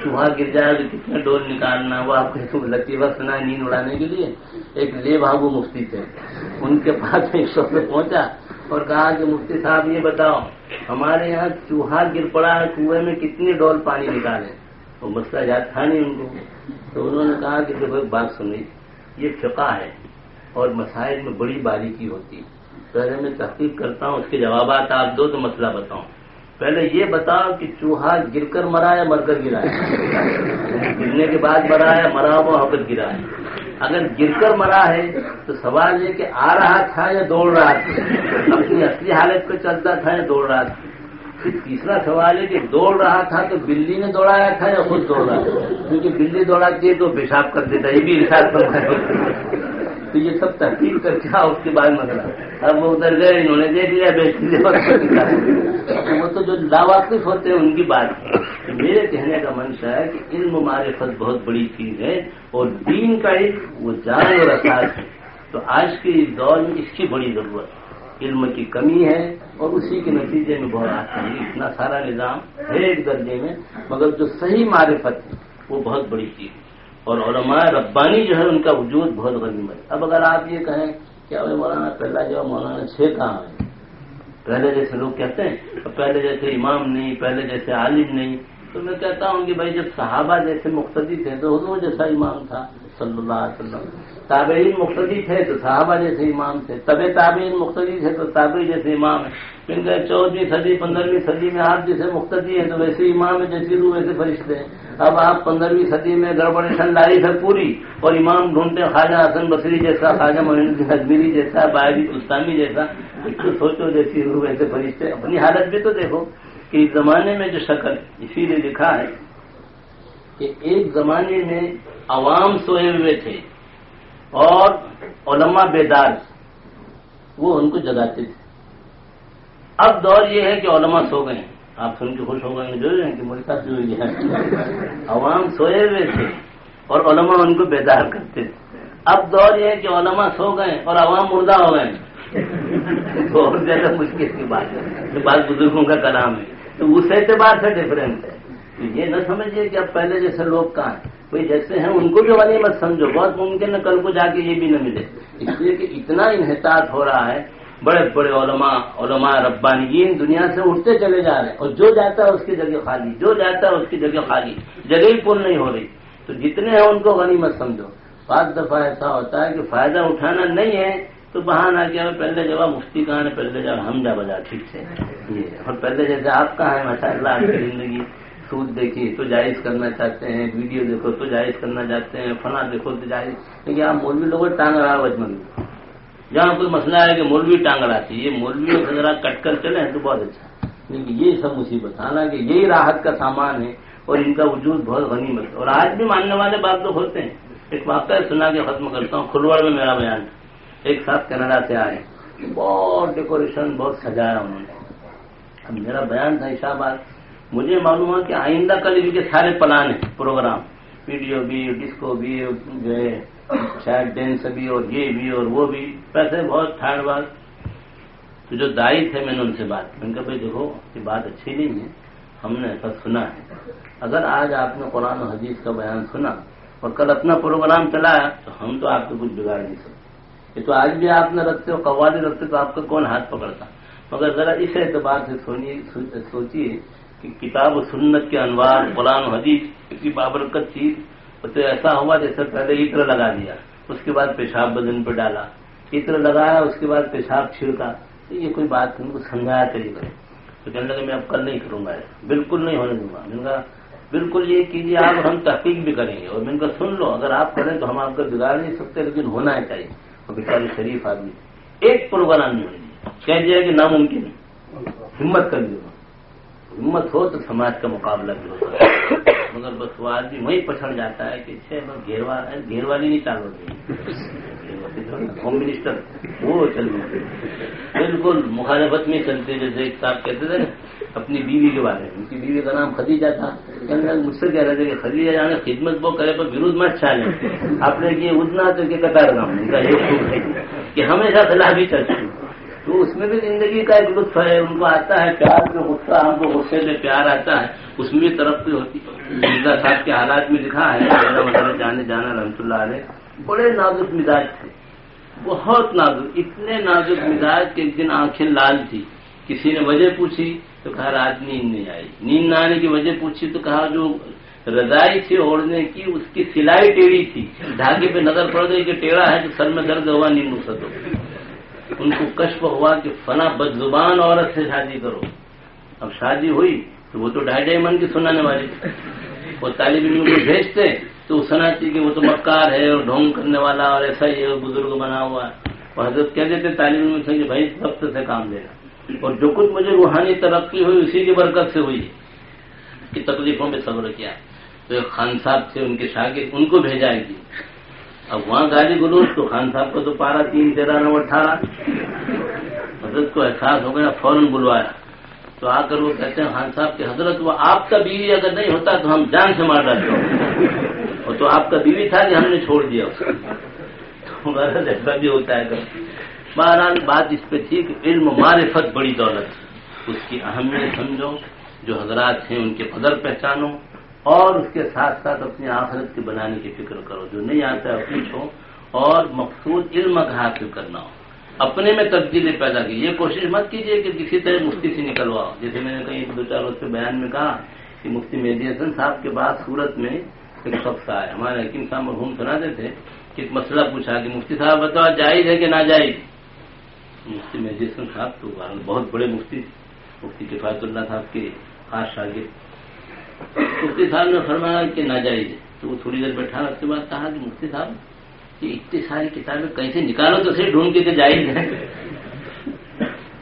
چوہا گر جائے تو کتنے ڈول نکالنا، وہ آپ کو لکی وقت نہ نیند اڑانے کے لیے ایک لے بابو مفتی تھے۔ ان کے پاس ایک شخص پہنچا اور کہا کہ مفتی صاحب یہ بتاؤ، ہمارے یہاں چوہا گر پڑا ہے، کنویں میں کتنی ڈول پانی نکالے؟ وہ مسئلہ یاد تھا نہیں ان کو۔ تو انہوں نے کہا کہ دیکھو ایک بات سنی یہ فقہ ہے۔ اور مسائل میں بڑی باریکی ہوتی پہلے میں تحقیق کرتا ہوں، اس کے جوابات آپ دو تو مسئلہ بتاؤں۔ پہلے یہ بتاؤ کہ چوہا گر کر مرا یا مر کر گرا ہے؟ گرنے کے بعد مرا ہے مرا ہوا ہو کر گرا ہے۔ اگر گر کر مرا ہے تو سوال یہ کہ آ رہا تھا یا دوڑ رہا تھا؟ اپنی اصلی حالت پہ چلتا تھا یا دوڑ رہا تھا؟ پھر تیسرا سوال ہے کہ دوڑ رہا تھا تو بلی نے دوڑایا تھا یا خود دوڑ رہا تھا کیونکہ بلی دوڑاتی ہے تو پیشاب کر دیتا یہ بھی رسال پر تو یہ سب تحقیق کر کے اس کے بعد مسئلہ اب وہ ادھر گئے، انہوں نے دیکھ لیا بیچ لیا۔ وہ تو جو لاواقف ہوتے ہیں، ان کی بات۔ ہے میرے کہنے کا منشا ہے کہ علم معرفت بہت بڑی چیز ہے اور دین کا علم وہ جان اور اثاث ہے۔ تو آج کے اس دور میں اس کی بڑی ضرورت ہے۔ علم کی کمی ہے اور اسی کے نتیجے میں بہت آتا ہے۔ اتنا سارا نظام ہے ایک درجے میں، مگر جو صحیح معرفت ہے، وہ بہت بڑی چیز ہے۔ اور علماء ربانی جو ہے ان کا وجود بہت غنیمت اب اگر آپ یہ کہیں کہ ابھی مولانا پہلا جو مولانا چھ کہاں ہے پہلے جیسے لوگ کہتے ہیں پہلے جیسے امام نہیں، پہلے جیسے عالم نہیں، تو میں کہتا ہوں کہ بھائی جب صحابہ جیسے مقتدی تھے تو حضور جیسا امام تھا۔ صلی اللہ علیہ وسلم. تابعین مختلف تھے تو صحابہ جیسے امام تھے. طب تابعین مختلف تھے تو تابعی جیسے امام ہے کہ چودہویں صدی، پندرہویں صدی میں آپ جیسے مختلف ہیں تو ویسے امام ہے جیسی روح ویسے فرشتے ہیں. اب آپ پندرہویں صدی میں گڑبڑیشن لائی ہے پوری اور امام ڈھونڈتے خواجہ حسن بصری جیسا، خواجہ محمد اجمیری جیسا باعری اسلامی جیسا. کچھ سوچو جیسی روح ویسے فرشتے اپنی حالت بھی تو دیکھو کہ اس زمانے میں جو شکل، اسی لیے لکھا ہے کہ ایک زمانے میں عوام سوئے ہوئے تھے اور علماء بیدار وہ ان کو جگاتے تھے۔ اب دور یہ ہے کہ علماء سو گئے۔ آپ سن کے خوش ہو گئے جو کہ ملک جو ہے عوام سوئے ہوئے تھے اور علماء ان کو بیدار کرتے تھے۔ اب دور یہ ہے کہ علماء سو گئے اور عوام مردہ ہو گئے۔ تو اور زیادہ مشکل کی بات ہے۔ بات بزرگوں کا کلام ہے۔ تو اس اعتبار سے ڈفرینس ہے۔ تو یہ نہ سمجھیے کہ اب پہلے جیسے لوگ کہاں ہیں۔ کوئی جیسے ہیں، ان کو بھی غنی مت سمجھو۔ بہت ممکن ہے کل کو جا کے یہ بھی نہ ملے۔ اس لیے کہ اتنا انحطاط ہو رہا ہے، بڑے بڑے علماء علماء ربانیین دنیا سے اٹھتے چلے جا رہے ہیں۔ اور جو جاتا ہے اس کی جگہ خالی، جو جاتا ہے اس کی جگہ خالی۔ جگہ ہی پور نہیں ہو رہی۔ تو جتنے ہیں ان کو غنی مت سمجھو۔ پانچ دفعہ ایسا ہوتا ہے کہ فائدہ اٹھانا نہیں ہے، تو بہانا کیا پہلے جب مفتی کہاں ہے پہلے جب ہم جا بجا، ٹھیک سے۔ اور پہلے جیسے آپ کہاں ہیں ماشاء اللہ آپ کی زندگی۔ سود دیکھیے، تو جائز کرنا چاہتے ہیں، ویڈیو دیکھو تو جائز کرنا چاہتے ہیں فنا دیکھو تو جائز۔ لیکن آپ مولوی لوگوں ٹانگ رہا وجمن جہاں کوئی مسئلہ ہے کہ مولوی ٹانگ رہا یہ مولوی ذرا کٹ کر چلے تو بہت اچھا۔ لیکن یہ سب مصیبت، حالانکہ یہی راحت کا سامان ہے اور ان کا وجود بہت غنیمت اور آج بھی ماننے والے بات تو ہوتے ہیں۔ ایک واقعہ سنا کے ختم کرتا ہوں۔ کھلوڑ میں میرا بیان۔ ایک ساتھ کینیڈا سے آئے۔ بہت ڈیکوریشن، بہت سجایا انہوں نے۔ اب میرا بیان تھا ایشا بات مجھے معلوم ہوا کہ آئندہ کل ان کے سارے پلان ہیں، پروگرام، ویڈیو بھی، ڈسکو بھی، جو ہے، شاید ڈینس بھی اور یہ بھی اور وہ بھی۔ پیسے بہت ٹھاڑ بات تو جو دائی تھے میں نے ان سے بات کی۔ ان کا بھائی دیکھو، یہ بات اچھی نہیں ہے، ہم نے ایسا سنا ہے۔ اگر آج آپ نے قرآن و حدیث کا بیان سنا اور کل اپنا پروگرام چلایا، تو ہم تو آپ کو کچھ بگاڑ نہیں سکتے۔ یہ تو آج بھی آپ نے رکھتے ہو، قوالی رکھتے تو آپ کا کون ہاتھ پکڑتا؟ مگر ذرا اس اعتبار سے سوچیے کہ کتاب و سنت کے انوار قرآن و حدیث کی بابرکت چیز تو ایسا ہوا جیسے پہلے عطر لگا دیا اس کے بعد پیشاب بدن پہ ڈالا عطر لگایا اس کے بعد پیشاب چھڑکا تو یہ کوئی بات ان کو سمجھایا گئے تو کہنے لگے میں اب کل نہیں کروں گا بالکل نہیں ہونے دوں گا۔ میں نے کہا بالکل یہ کیجیے آپ ہم تحقیق بھی کریں گے۔ اور میں نے کہا سن لو اگر آپ کریں تو ہم آپ کا بگاڑ نہیں سکتے لیکن ہونا ہے چاہیے۔ اور بیچارے شریف آدمی۔ ایک پروگرام نہیں ہونے کہہ دیا کہ ناممکن ہمت کر دوں ہمت ہو تو سماج کا مقابلہ بھی ہوتا ہے۔ مگر بس وہ آدمی وہیں پچھڑ جاتا ہے کہ چھ بس گھیر والی نہیں چال ہوتی۔ ہوم منسٹر وہ چل رہے بالکل مخالفت میں چلتے جیسے ایک صاحب کہتے تھے، اپنی بیوی کے بارے میں۔ ان کی بیوی کا نام خدیجہ تھا۔ مجھ سے کہہ رہے تھے کہ خدیجہ جانے خدمت وہ کرے پر ورود مت چالے آپ نے یہ اتنا تو کہ قطار کام ان کا یہ کہ ہمیشہ سلاح بھی چلتی۔ تو اس میں بھی زندگی کا ایک لطف ہے، ان کو آتا ہے پیار میں غصہ، ہم کو غصے میں پیار آتا ہے، اس میں بھی ترقی ہوتی مرزا صاحب کے حالات میں لکھا ہے جانے جانا رحمۃ اللہ علیہ، بڑے نازک مزاج تھے۔ بہت نازک، اتنے نازک مزاج کہ ایک دن آنکھیں لال تھی کسی نے وجہ پوچھی تو کہا، رات نیند نہیں آئی۔ نیند نہ آنے کی وجہ پوچھی تو کہا، جو رضائی تھی اوڑھنے کی، اس کی سلائی ٹیڑھی تھی۔ دھاگے پہ نظر پڑ گئی کہ ٹیڑھا ہے تو سر میں درد ہوا، نیند نقصت ہو ان کو کشف ہوا کہ فنا بد زبان عورت سے شادی کرو۔ اب شادی ہوئی تو وہ تو ڈھائی ڈھائی من کی سنانے والی وہ طالب علم کو بھیجتے تو سناتی کہ وہ تو مکار ہے اور ڈھونگ کرنے والا اور ایسا ہی ہے بزرگ بنا ہوا ہے۔ وہ حضرت کہہ دیتے طالب علم سے کہ بھائی سب سے کام دینا اور جو کچھ مجھے روحانی ترقی ہوئی اسی کی برکت سے ہوئی کہ تکلیفوں میں صبر کیا۔ تو ایک خان صاحب تھے، ان کے شاگرد ان کو بھیجا گی اب وہاں گالی گلوچ تو خان صاحب کو تو پارا تین، تیرہ، نو، اٹھارہ۔ حضرت کو احساس ہو گیا، فوراً بلوایا۔ تو آ کر وہ کہتے ہیں، خان صاحب کہ حضرت، وہ آپ کا بیوی اگر نہیں ہوتا تو ہم جان سے مار ڈالتے اور تو آپ کا بیوی تھا کہ ہم نے چھوڑ دیا۔ اس کو ایسا بھی ہوتا ہے۔ بہرحال بات اس پہ تھی کہ علم معرفت بڑی دولت اس کی اہمیت سمجھو، جو حضرات ہیں ان کے قدر پہچانو۔ اور اس کے ساتھ ساتھ اپنی آخرت کے بنانے کی فکر کرو۔ جو نہیں آتا ہے، پوچھو۔ اور مقصود علم کا حاصل کرنا ہو۔ اپنے میں تبدیلی پیدا کی۔ یہ کوشش مت کیجیے کہ کسی طرح مفتی سے نکلواؤ۔ جیسے میں نے کہیں دو چار روز کے بیان میں کہا کہ مفتی مہدی حسن صاحب کے بعد سورت میں ایک شخص آئے ہمارے حکیم صاحب مرحوم سناتے تھے کہ ایک مسئلہ پوچھا کہ مفتی صاحب بتاؤ، جائز ہے کہ نہ جائز مفتی مہدی حسن صاحب تو بہت بڑے مفتی مفتی کفایت اللہ صاحب کے خاص شاگرد مفتی صاحب نے فرمایا کہ ناجائز ہے جی۔ تو وہ تھوڑی دیر بیٹھا، اس کے بعد کہا کہ مفتی صاحب اتنی ساری کتابیں کہیں سے نکالو تو صرف ڈھونڈ کے جائز ہے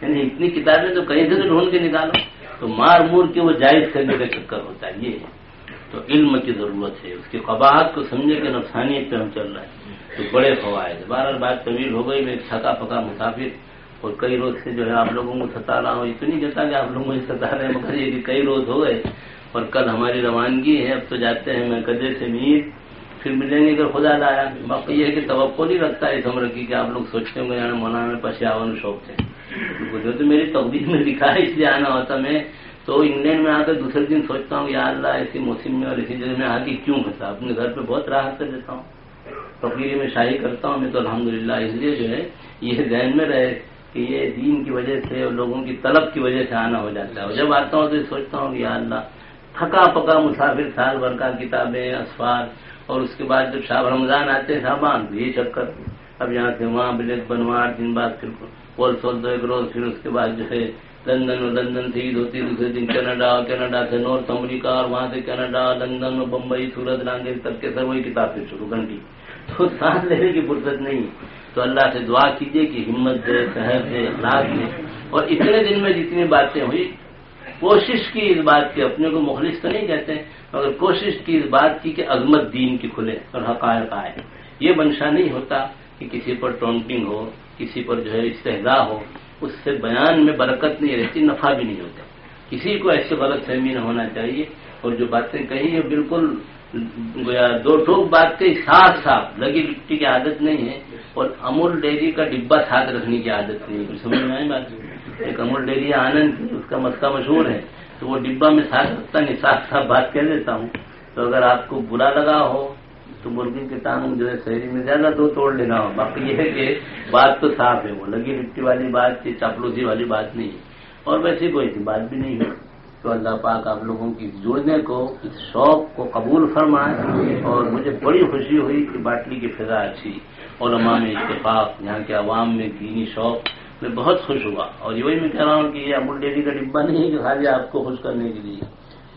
یعنی اتنی کتابیں تو کہیں سے تو ڈھونڈ کے نکالو؟ تو مار مور کے وہ جائز کرنے کا چکر ہوتا ہے۔ یہ تو علم کی ضرورت ہے۔ اس کی قباحت کو سمجھے کہ نفسانیت پہ ہم چل رہے ہیں۔ تو بڑے فوائد۔ بار بات طویل ہو گئی۔ میں چھکا پکا مسافر اور کئی روز سے جو ہے آپ لوگوں کو ستا رہا ہوں۔ یہ تو نہیں کہتا کہ آپ لوگ مجھے ستا رہے ہیں مگر یہ کہ کئی روز ہو گئے۔ اور کل ہماری روانگی ہے، اب تو جاتے ہیں میں کدے سے میر پھر ملیں گے اگر خدا لایا۔ باقی یہ ہے کہ توقع نہیں رکھتا اس عمر کی کہ آپ لوگ سوچتے ہوں گے یعنی مولانا پاس آون شوق تھے جو تو میری تقدیر میں لکھا ہے، اس لیے آنا ہوتا میں۔ تو انگلینڈ میں آ کر دوسرے دن سوچتا ہوں یا اللہ، ایسی موسم میں اور اسی جگہ میں آگے کیوں ہوتا اپنے گھر پہ بہت راحت کر دیتا ہوں۔ تقریر میں شاہی کرتا ہوں، میں تو الحمدللہ اس لیے جو ہے، یہ ذہن میں رہے کہ یہ دین کی وجہ سے اور لوگوں کی طلب کی وجہ سے آنا ہو جاتا ہے۔ اور جب آتا ہوں تو سوچتا ہوں کہ یا اللہ تھکا پکا مسافر سال بھر کا کتابیں، اسفار، اور اس کے بعد جب شاہ رمضان آتے صاحبان یہ چکر اب یہاں سے وہاں بلیک بنوا دن بعد پھر پول سول دو ایک روز، پھر اس کے بعد جو ہے، لندن اور لندن سے عید ہوتی، دوسرے دن کینیڈا کینیڈا سے نارتھ امریکہ، اور وہاں سے کینیڈا، لندن اور بمبئی، سورت لانگیر تک کے سر وہی کتاب سے شروع گھنٹی تو سانس لینے کی فرصت نہیں۔ تو اللہ سے دعا کیجیے کہ ہمت دے صحت دے اخلاق دے اور اتنے دن میں جتنی باتیں ہوئی کوشش کی اس بات کی، اپنے کو مخلص تو نہیں کہتے، مگر کوشش کی اس بات کی کہ عظمت دین کی کھلے اور حقائق آئے۔ یہ منشا نہیں ہوتا کہ کسی پر ٹونٹنگ ہو، کسی پر جو ہے استحدا ہو، اس سے بیان میں برکت نہیں رہتی، نفع بھی نہیں ہوتا۔ کسی کو ایسے غلط فہمی نہ ہونا چاہیے اور جو باتیں کہی ہیں، بالکل دو ٹوک بات کے ساتھ ساتھ لگی لٹی کی عادت نہیں ہے اور امول ڈیری کا ڈبا ساتھ رکھنے کی عادت نہیں ہے۔ سمجھ میں آئی بات؟ ایک امول ڈیری آنند اس کا مسئلہ مشہور ہے۔ تو وہ ڈبا میں ساتھ رکھتا نہیں، ساتھ ساتھ بات کہہ دیتا ہوں۔ تو اگر آپ کو برا لگا ہو، تو مرغی کے ٹانگ جو ہے شہری میں زیادہ دو توڑ لینا ہو۔ باقی یہ ہے کہ بات تو صاف ہے، وہ لگی لٹی والی بات چاپلوسی والی بات نہیں ہے۔ اور ویسے کوئی سی بات بھی نہیں ہے۔ تو اللہ پاک آپ لوگوں کی جڑنے کو، اس شوق کو قبول فرمائے۔ اور مجھے بڑی خوشی ہوئی کہ باٹلی کی فضا اچھی، علماء میں اتفاق، یہاں کے عوام میں دینی شوق۔ میں بہت خوش ہوا اور یہی میں کہہ رہا ہوں کہ یہ امول ڈیری کا ڈبا نہیں ہے کہ خالی آپ کو خوش کرنے کے لیے۔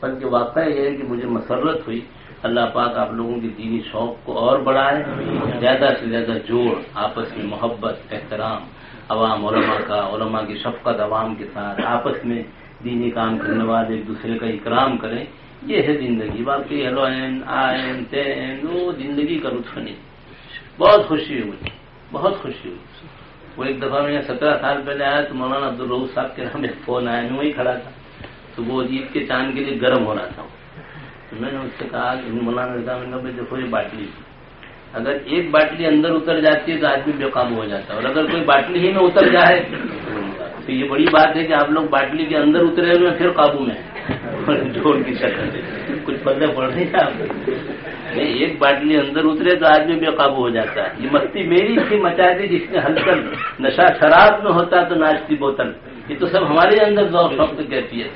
بلکہ واقعہ یہ ہے کہ مجھے مسرت ہوئی۔ اللہ پاک آپ لوگوں کی دینی شوق کو اور بڑھائے۔ زیادہ سے زیادہ جوڑ، آپس میں محبت، احترام، عوام، علماء کا، علماء کی شفقت، عوام کے ساتھ آپس میں دینی کام کرنے والے ایک دوسرے کا اکرام کریں۔ یہ ہے زندگی۔ باقی ہیلو آئین تین وہ زندگی کا لطف نہیں۔ بہت خوشی ہوئی۔ مجھے بہت خوشی ہوئی۔ وہ ایک دفعہ میں سترہ سال پہلے آیا تو مولانا عبد الروز صاحب کے نام ایک فون آیا، میں وہی کھڑا تھا۔ تو وہ عجیب کے چاند کے لیے گرم ہو رہا تھا۔ تو میں نے اس سے کہا کہ مولانا صاحب نے کہا دیکھو، یہ باٹلی اگر ایک باٹلی اندر اتر جاتی ہے تو آدمی بے قابو ہو جاتا ہے۔ اور اگر کوئی باٹلی ہی میں اتر جائے، تو یہ بڑی بات ہے کہ آپ لوگ باٹلی کے اندر اترے ہوئے پھر قابو میں جوڑ (laughs) کی شکل کچھ پلے پڑ رہی ہے آپ ایک باٹلی اندر اترے تو آدمی بے قابو ہو جاتا ہے۔ یہ مستی میری تھی، مچا دی جس نے ہلکل نشہ شراب میں ہوتا تو ناشتی بوتل۔ یہ تو سب ہمارے اندر ذوق فخت کہتی ہے۔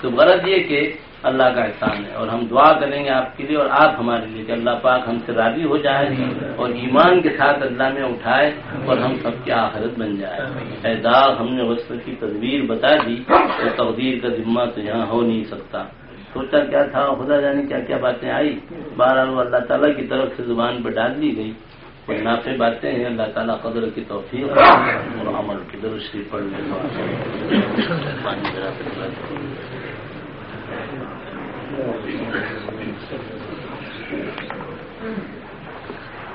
تو غرض یہ کہ اللہ کا احسان ہے اور ہم دعا کریں گے آپ کے لیے اور آپ ہمارے لیے کہ اللہ پاک ہم سے راضی ہو جائے اور ایمان کے ساتھ اللہ میں اٹھائے اور ہم سب کی آخرت بن جائے۔ اے داغ، ہم نے وسط کی تصویر بتا دی تو تقدیر کا ذمہ تو یہاں ہو نہیں سکتا۔ سوچا کیا تھا، خدا جانے کیا کیا باتیں آئی۔ بہرحال وہ اللہ تعالیٰ کی طرف سے زبان پہ ڈال دی گئی۔ کوئی نافع باتیں ہیں۔ اللہ تعالیٰ قدر کی توفیق اور عمل کی درستی پڑھنے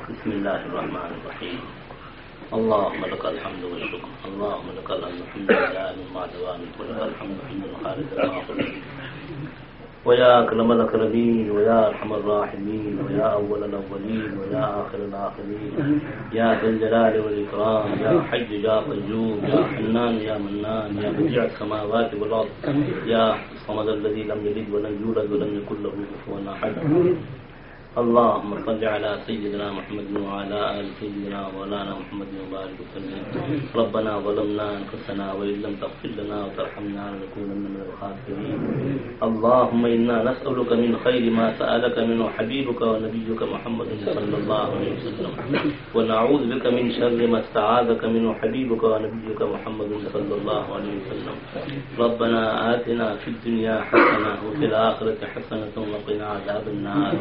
بسم الله الرحمن الرحيم اللهم لك الحمد والشكر اللهم لك الحمد حمدا لا مما دوامك الحمد. حمدا خالد ويا أكرم الأكرمين ويا أرحم الراحمين ويا أول الأولين ويا آخر الآخرين. يا ذا الجلال والإكرام يا حي يا قيوم يا حنان يا منان يا بديع السماوات والأرض يا الصمد الذي لم يلد ولم يولد ولم يكن له كفوا أحد. اللهم صل على سيدنا محمد وعلى ال سيدنا مولانا محمد وبارك وسلم. ربنا ظلمنا انفسنا وان لم تغفر لنا وترحمنا لنكونن من الخاسرين. اللهم انا نسالك من خير ما سالك منه حبيبك ونبيك محمد صلى الله عليه وسلم. ونعوذ بك من شر ما استعاذك منه حبيبك ونبيك محمد صلى الله عليه وسلم. ربنا آتنا في الدنيا حسنه وفي الاخره حسنه وقنا عذاب النار.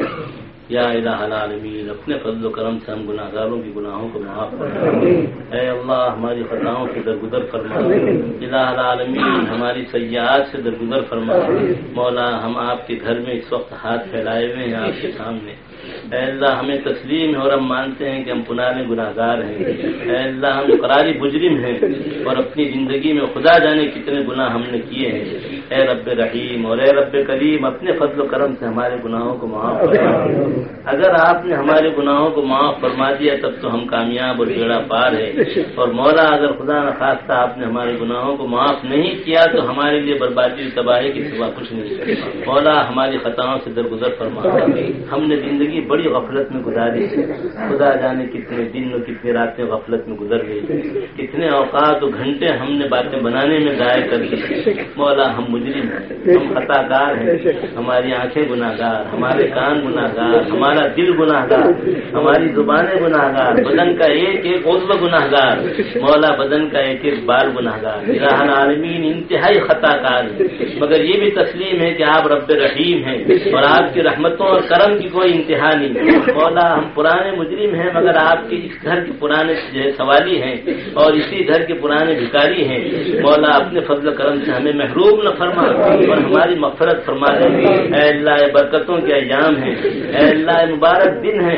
یا الہ العالمین، اپنے فضل و کرم سے ہم گناہ گاروں کی گناہوں کو معاف فرما اے اللہ، ہماری خطاؤں سے درگزر فرما۔ الہ العالمین، ہماری سیاحت سے درگزر فرما۔ مولا، ہم آپ کے گھر میں اس وقت ہاتھ پھیلائے ہوئے ہیں، آپ کے سامنے۔ اے اللہ ہمیں تسلیم ہے اور ہم مانتے ہیں کہ ہم پرانے گناہ گار ہیں۔ اے اللہ ہم قراری مجرم ہیں اور اپنی زندگی میں خدا جانے کتنے گناہ ہم نے کیے ہیں۔ اے رب رحیم اور اے رب کریم، اپنے فضل و کرم سے ہمارے گناہوں کو معاف فرما۔ اگر آپ نے ہمارے گناہوں کو معاف فرما دیا، تب تو ہم کامیاب اور بیڑا پار ہے اور مولا، اگر خدا نخواستہ آپ نے ہمارے گناہوں کو معاف نہیں کیا، تو ہمارے لیے بربادی تباہی کی سوا کچھ نہیں۔ مولا، ہماری خطاؤں سے درگزر فرما۔ ہم نے زندگی بڑی غفلت میں گزاری خدا جانے کتنے دن اور کتنے راتیں غفلت میں گزر گئی کتنے اوقات اور گھنٹے ہم نے باتیں بنانے میں ضائع کر دی۔ مولا، ہم مجرم ہیں۔ ہم خطا گار ہیں۔ ہماری آنکھیں گناہ گار ہمارے کان گناہ گار ہمارا دل گناہ گار ہماری زبانیں گناہ گار بدن کا ایک ایک عضو گناہ گار مولا، بدن کا ایک ایک بال گناہ گار عالمین انتہائی خطا کار مگر یہ بھی تسلیم ہے کہ آپ رب رحیم ہیں اور آپ کی رحمتوں اور کرم کی کوئی انتہا نہیں مولا ہم پرانے مجرم ہیں، مگر آپ کے اس گھر کے پرانے جو ہے، سوالی ہیں اور اسی گھر کے پرانے بھکاری ہیں۔ مولا اپنے فضل کرم سے ہمیں محروم نہ فرما اور ہماری مفرت فرما دیں اے اللہ برکتوں کے ایام ہیں۔ اے اللہ مبارک دن ہے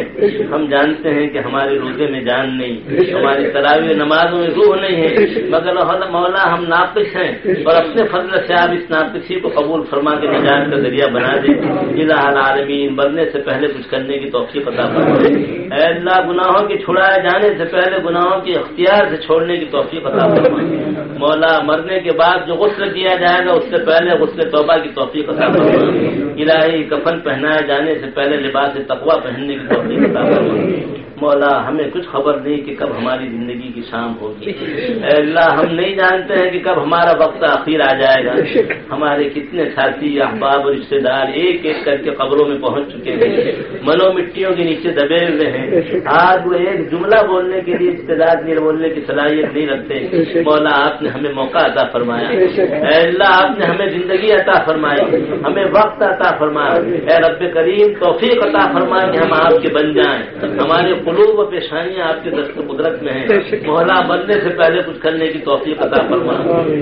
ہم جانتے ہیں کہ ہمارے روزے میں جان نہیں ہماری تراوی نمازوں میں روح نہیں ہے۔ مگر مولا ہم ناقص ہیں اور اپنے فضل سے آپ اس ناقصی کو قبول فرما کے نجات کا ذریعہ بنا دیں۔ العالمین، مرنے سے پہلے کچھ کرنے کی توفیق پتا اے اللہ، گناہوں کے چھڑائے جانے سے پہلے گناہوں کے اختیار سے چھوڑنے کی توفیق پتا مولا، مرنے کے بعد جو غسل کیا جائے گا، اس سے پہلے غسل توبہ کی توفیق عطا الہی کفن پہنائے جانے سے پہلے لباس تقوا پہننے کی توفیق عطا مولا، ہمیں کچھ خبر نہیں کہ کب ہماری زندگی کی شام ہوگی۔ اے اللہ، ہم نہیں جانتے ہیں کہ کب ہمارا وقت آخر آ جائے گا۔ ہمارے کتنے ساتھی، احباب اور رشتے دار ایک ایک کر کے قبروں میں پہنچ چکے ہیں۔ منو مٹیوں کے نیچے دبے ہوئے ہیں۔ آج وہ ایک جملہ بولنے کے لیے رشتے دار نہیں بولنے کی صلاحیت نہیں رکھتے۔ مولا، آپ نے ہمیں موقع عطا فرمایا۔ اے اللہ، آپ نے ہمیں زندگی عطا فرمائی۔ ہمیں وقت عطا فرمایا۔ اے رب کریم، توفیق عطا فرمائے کہ ہم آپ کے بن جائیں۔ ہمارے قلوب و پیشانیاں آپ کے دست قدرت میں ہیں۔ محلہ بننے سے پہلے کچھ کرنے کی توفیق عطا فرما۔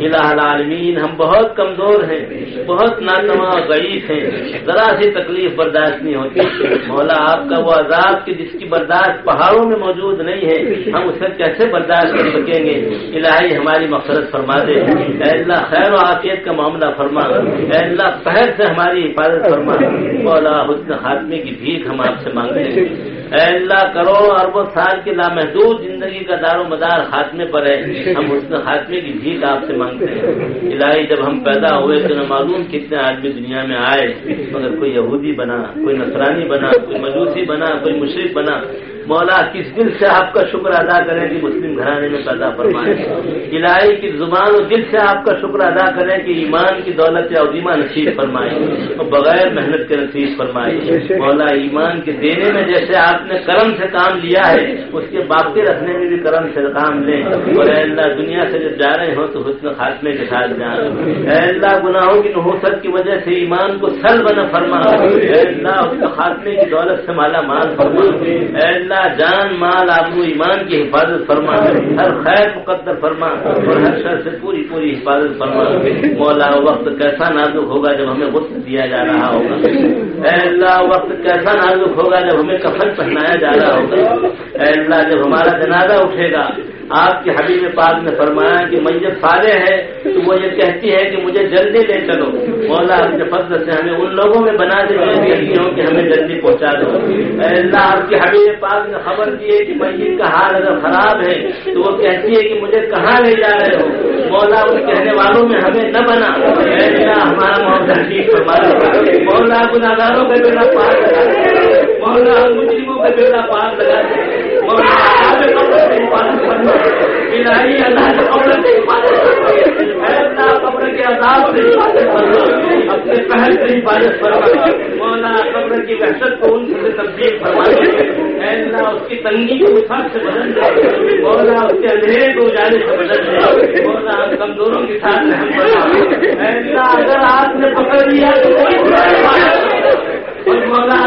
الہ العالمین، ہم بہت کمزور ہیں، بہت ناتما اور ضعیف ہیں۔ ذرا سی تکلیف برداشت نہیں ہوتی۔ مولا، آپ کا وہ عذاب کی جس کی برداشت پہاڑوں میں موجود نہیں ہے، ہم اسے کیسے برداشت کر سکیں گے؟ الہی، ہماری مقصد فرما دے۔ اے اللہ، خیر و عافیت کا معاملہ فرما۔ اے اللہ پہر سے ہماری حفاظت فرما۔ مولا، حسن خاتمے کی بھیک ہم آپ سے مانگتے ہیں۔ اے اللہ کروڑوں اربوں سال کی لامحدود زندگی کا دار و مدار خاتمے پر ہے۔ ہم اس خاتمے کی بھیک آپ سے مانگتے ہیں۔ الہی جب ہم پیدا ہوئے تو نہ معلوم کتنے آدمی دنیا میں آئے۔ مگر کوئی یہودی بنا، کوئی نصرانی بنا، کوئی مجوسی بنا، کوئی مشرق بنا۔ مولا کس دل سے آپ کا شکر ادا کریں کہ مسلم گھرانے میں پیدا فرمائے الہی کی زبان اور دل سے آپ کا شکر ادا کریں کہ ایمان کی دولت یا عظیمہ نصیب فرمائے اور بغیر محنت کے نصیب فرمائے مولا ایمان کے دینے میں جیسے آپ نے کرم سے کام لیا ہے، اس کے باقی رکھنے میں بھی کرم سے کام لیں۔ اور اے اللہ، دنیا سے جب جا رہے ہوں تو حسن خاتمے کے ساتھ جائیں۔ اے اللہ، گناہوں کی نحوست کی وجہ سے ایمان کو سر بنا فرما۔ اے اللہ، اس خاتمے کی دولت سے مالا مال فرما۔ اے اللہ اللہ جان مال آبرو ایمان کی حفاظت فرما ہر خیر مقدر فرما اور ہر شر سے پوری پوری حفاظت فرما مولا وقت کیسا نازک ہوگا جب ہمیں غسل دیا جا رہا ہوگا۔ اے اللہ، وقت کیسا نازک ہوگا جب ہمیں کفن پہنایا جا رہا ہوگا۔ اے اللہ، جب ہمارا جنازہ اٹھے گا آپ کے حبیب پاک نے فرمایا کہ میت فارے ہے، تو وہ یہ کہتی ہے کہ مجھے جلدی لے چلو۔ مولا اپنے فضل سے ہمیں ان لوگوں میں بنا دے کہتی ہوں کہ ہمیں جلدی پہنچا دو۔ اللہ، آپ کے حبیب پاک نے خبر دی ہے کہ میت کا حال اگر خراب ہے، تو وہ کہتی ہے کہ مجھے کہاں لے جا رہے ہو؟ مولا ان کہنے والوں میں ہمیں نہ بنا۔ ہمارا محمد فرما مولا گناگاروں کا بیڑا پار لگا مولا مجرموں کا بیڑا پار لگا مولا قبر کے عذاب سے اپنے پہل سے حفاظت فرما۔ مولا قبر کی وحشت کو ان سے تبدیل فرما۔ اللہ اس کی تنگی کو اٹھا سے بدل دے۔ مولا اس کے اندھیرے کو اجالے سے بدل دے۔ مولا کمزوروں کے ساتھ رحم فرما۔ اللہ اگر آپ نے پکڑ لیا تو کوئی مولا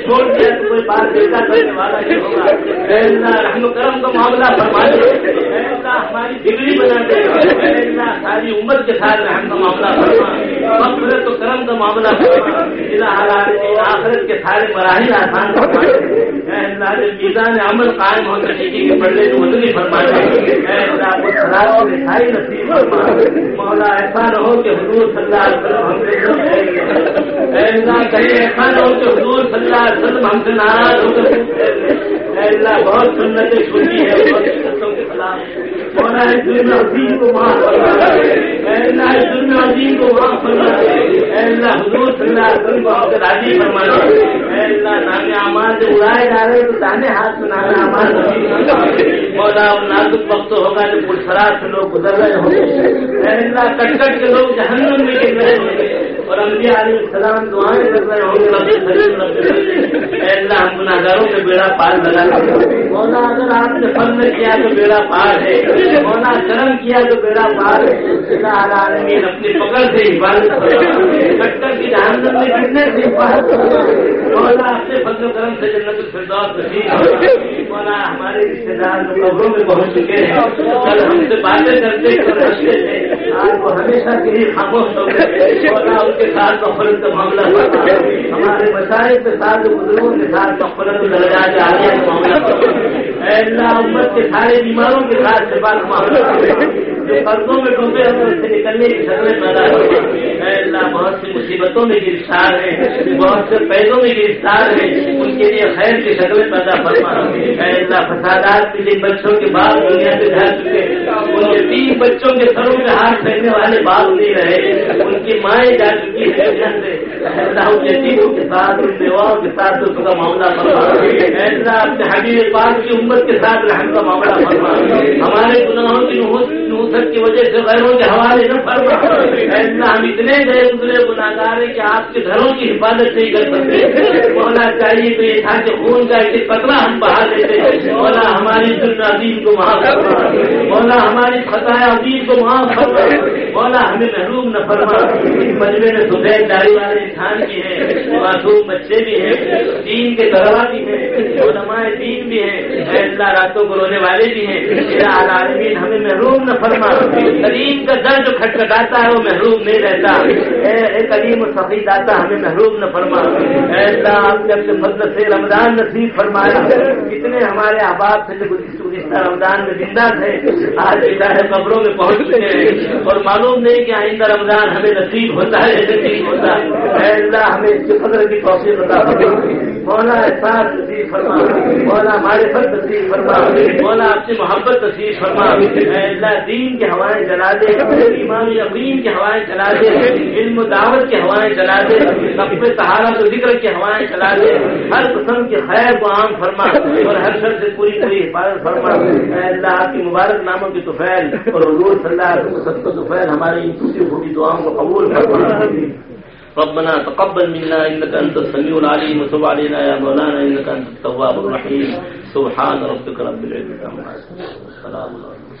چھوڑ دیا تو کوئی بات دیتا کرنے والا نہیں ہوگا۔ رحم کرم کا معاملہ ہماری بگڑی بنا دے۔ ساری عمر کے ساتھ رحم کا معاملہ فرما تو کرم کا معاملہ فرما آخرت کے سارے مراحل آسان فرما میزان عمل قائم پڑھنے جی مدنی رسائی نصیب فرما مولا ایسا نہ ہو کہ حضور صلی اللہ علیہ وسلم ہم سے حضور صلی اللہ علیہ وسلم ہم سے ناراض ہو کر اللہ، بہت سنتیں چھوٹی ہے سنتوں کے خلاف۔ مولا دنیا عظیم کو معاف فرما۔ اللہ عظیم کو معاف فرما۔ اللہ، حضور صلی اللہ علیہ وسلم کو آپ راضی فرما۔ اللہ نام امان سے اڑائے جا رہے تو دانے ہاتھ میں نام امان مولا نازک وقت ہوگا جو پرسرات سے لوگ گزر رہے ہوں۔ گے اللہ، کٹ کٹ کے لوگ جہنم میں گر رہے ہوں۔ گے اور انبیاء علیہ السلام دعائیں کر رہے ہوں گے۔ ربی سلیم ربی اللہ، ہم گناہگاروں کے بیڑا پار لگا مولا، اگر آپ نے فن کیا تو بیڑا پار ہے۔ مولا، کرم کیا تو بیڑا پار ہے۔ اللہ عالمین، اپنی پکڑ سے حفاظت کٹر کی جہنم میں گرنے سے حفاظت مولا، اپنے فضل و کرم سے جنت الفردوس نصیب مولا ہمارے رشتے دار قبروں میں پہنچ چکے ہیں۔ کل ہم سے باتیں کرتے رشتے تھے آج وہ ہمیشہ کے لیے خاموش ہو گئے مولا، ان کے ساتھ غفلت کا معاملہ کرتا ہمارے مسائل کے ساتھ بزرگوں کے ساتھ غفلت درجہ کے آگے کا معاملہ اے اللہ، امت کے سارے بیماروں کے ساتھ سے بات معاملہ جو قرضوں میں ڈوبے ہم سے نکلنے کی شکلیں پیدا اے اللہ بہت سی مصیبتوں میں گرفتار ہیں بہت سے پیدوں میں گرفتار ہیں ان کے لیے خیر کی شکلیں پیدا فرما اے اللہ، فسادات کے جن بچوں کے بعد دنیا سے جا چکے ان کے تین بچوں کے سروں میں ہاتھ پھیرنے والے باپ نہیں رہے۔ ان کی مائیں جا چکی ہے اللہ، ان کے ساتھ، ان بیواؤں کے ساتھ اس کا معاملہ فرما اے اللہ اپنے حبیب پاک کی امت کے ساتھ رحم کا معاملہ فرما ہمارے گناہوں کی نوسط کی وجہ سے غیروں کے حوالے نہ فرما۔ ہم اتنے گئے اتنے گناگار ہیں کہ آپ کے گھروں کی حفاظت نہیں کر سکتے۔ ہونا چاہیے تو یہ تھا کہ خون کا ایک پتلا ہم بہا دیتے۔ مولا ہماری سن عظیم کو معاف کرنا مولا ہماری خطایا عظیم کو معاف کرنا مولا ہمیں محروم نہ فرما۔ اس مجمے میں سفید داری والے انسان بھی ہیں، معصوم بچے بھی ہیں، دین کے گھروا بھی ہیں، علماء دین بھی ہیں اللہ راتوں کو رونے والے بھی ہیں۔ عالمین ہمیں محروم نہ فرما۔ کریم کا درد جو کھٹکھٹاتا ہے، وہ محروم نہیں رہتا۔ اے کریم سفید آتا ہمیں محروم نہ فرما۔ اللہ آپ نے اپنے فضل سے رمضان نصیب فرمایا، کتنے ہمارے احباب سے گزشتہ رمضان میں زندہ تھے، آج چاہے قبروں میں پہنچ چکے ہیں۔ اور معلوم نہیں کہ آئندہ رمضان ہمیں نصیب ہوتا ہے نصیب ہوتا۔ ہے اللہ ہمیں اس کی فضل کی توفیق بتا مولا احساس نصیب فرما۔ مولا ہمارے فرد نصیب فرما۔ مولا آپ سے محبت نصیب فرما۔ اللہ دین کی ہوائیں چلا دے ایمان یقین کی ہوائیں چلا دے۔ علم و دعوت کی ہوائیں چلا دے، سب سہارا تو ذکر کی ہوائیں چلا دے، ہر قسم کی خیر کو عام فرما اور ہر شر سے پوری پوری حفاظت فرما۔ اے اللہ، آپ کی مبارک ناموں کی توفیل اور حضور صلی اللہ علیہ وسلم سب کو توفیل ہماری ان ٹوٹی پھوٹی دعاؤں کو قبول فرما۔ ربنا تقبل منا انك انت السميع العليم وتب علينا يا مولانا انك انت التواب الرحيم سبحان ربك رب العزه عما يصفون السلام عليكم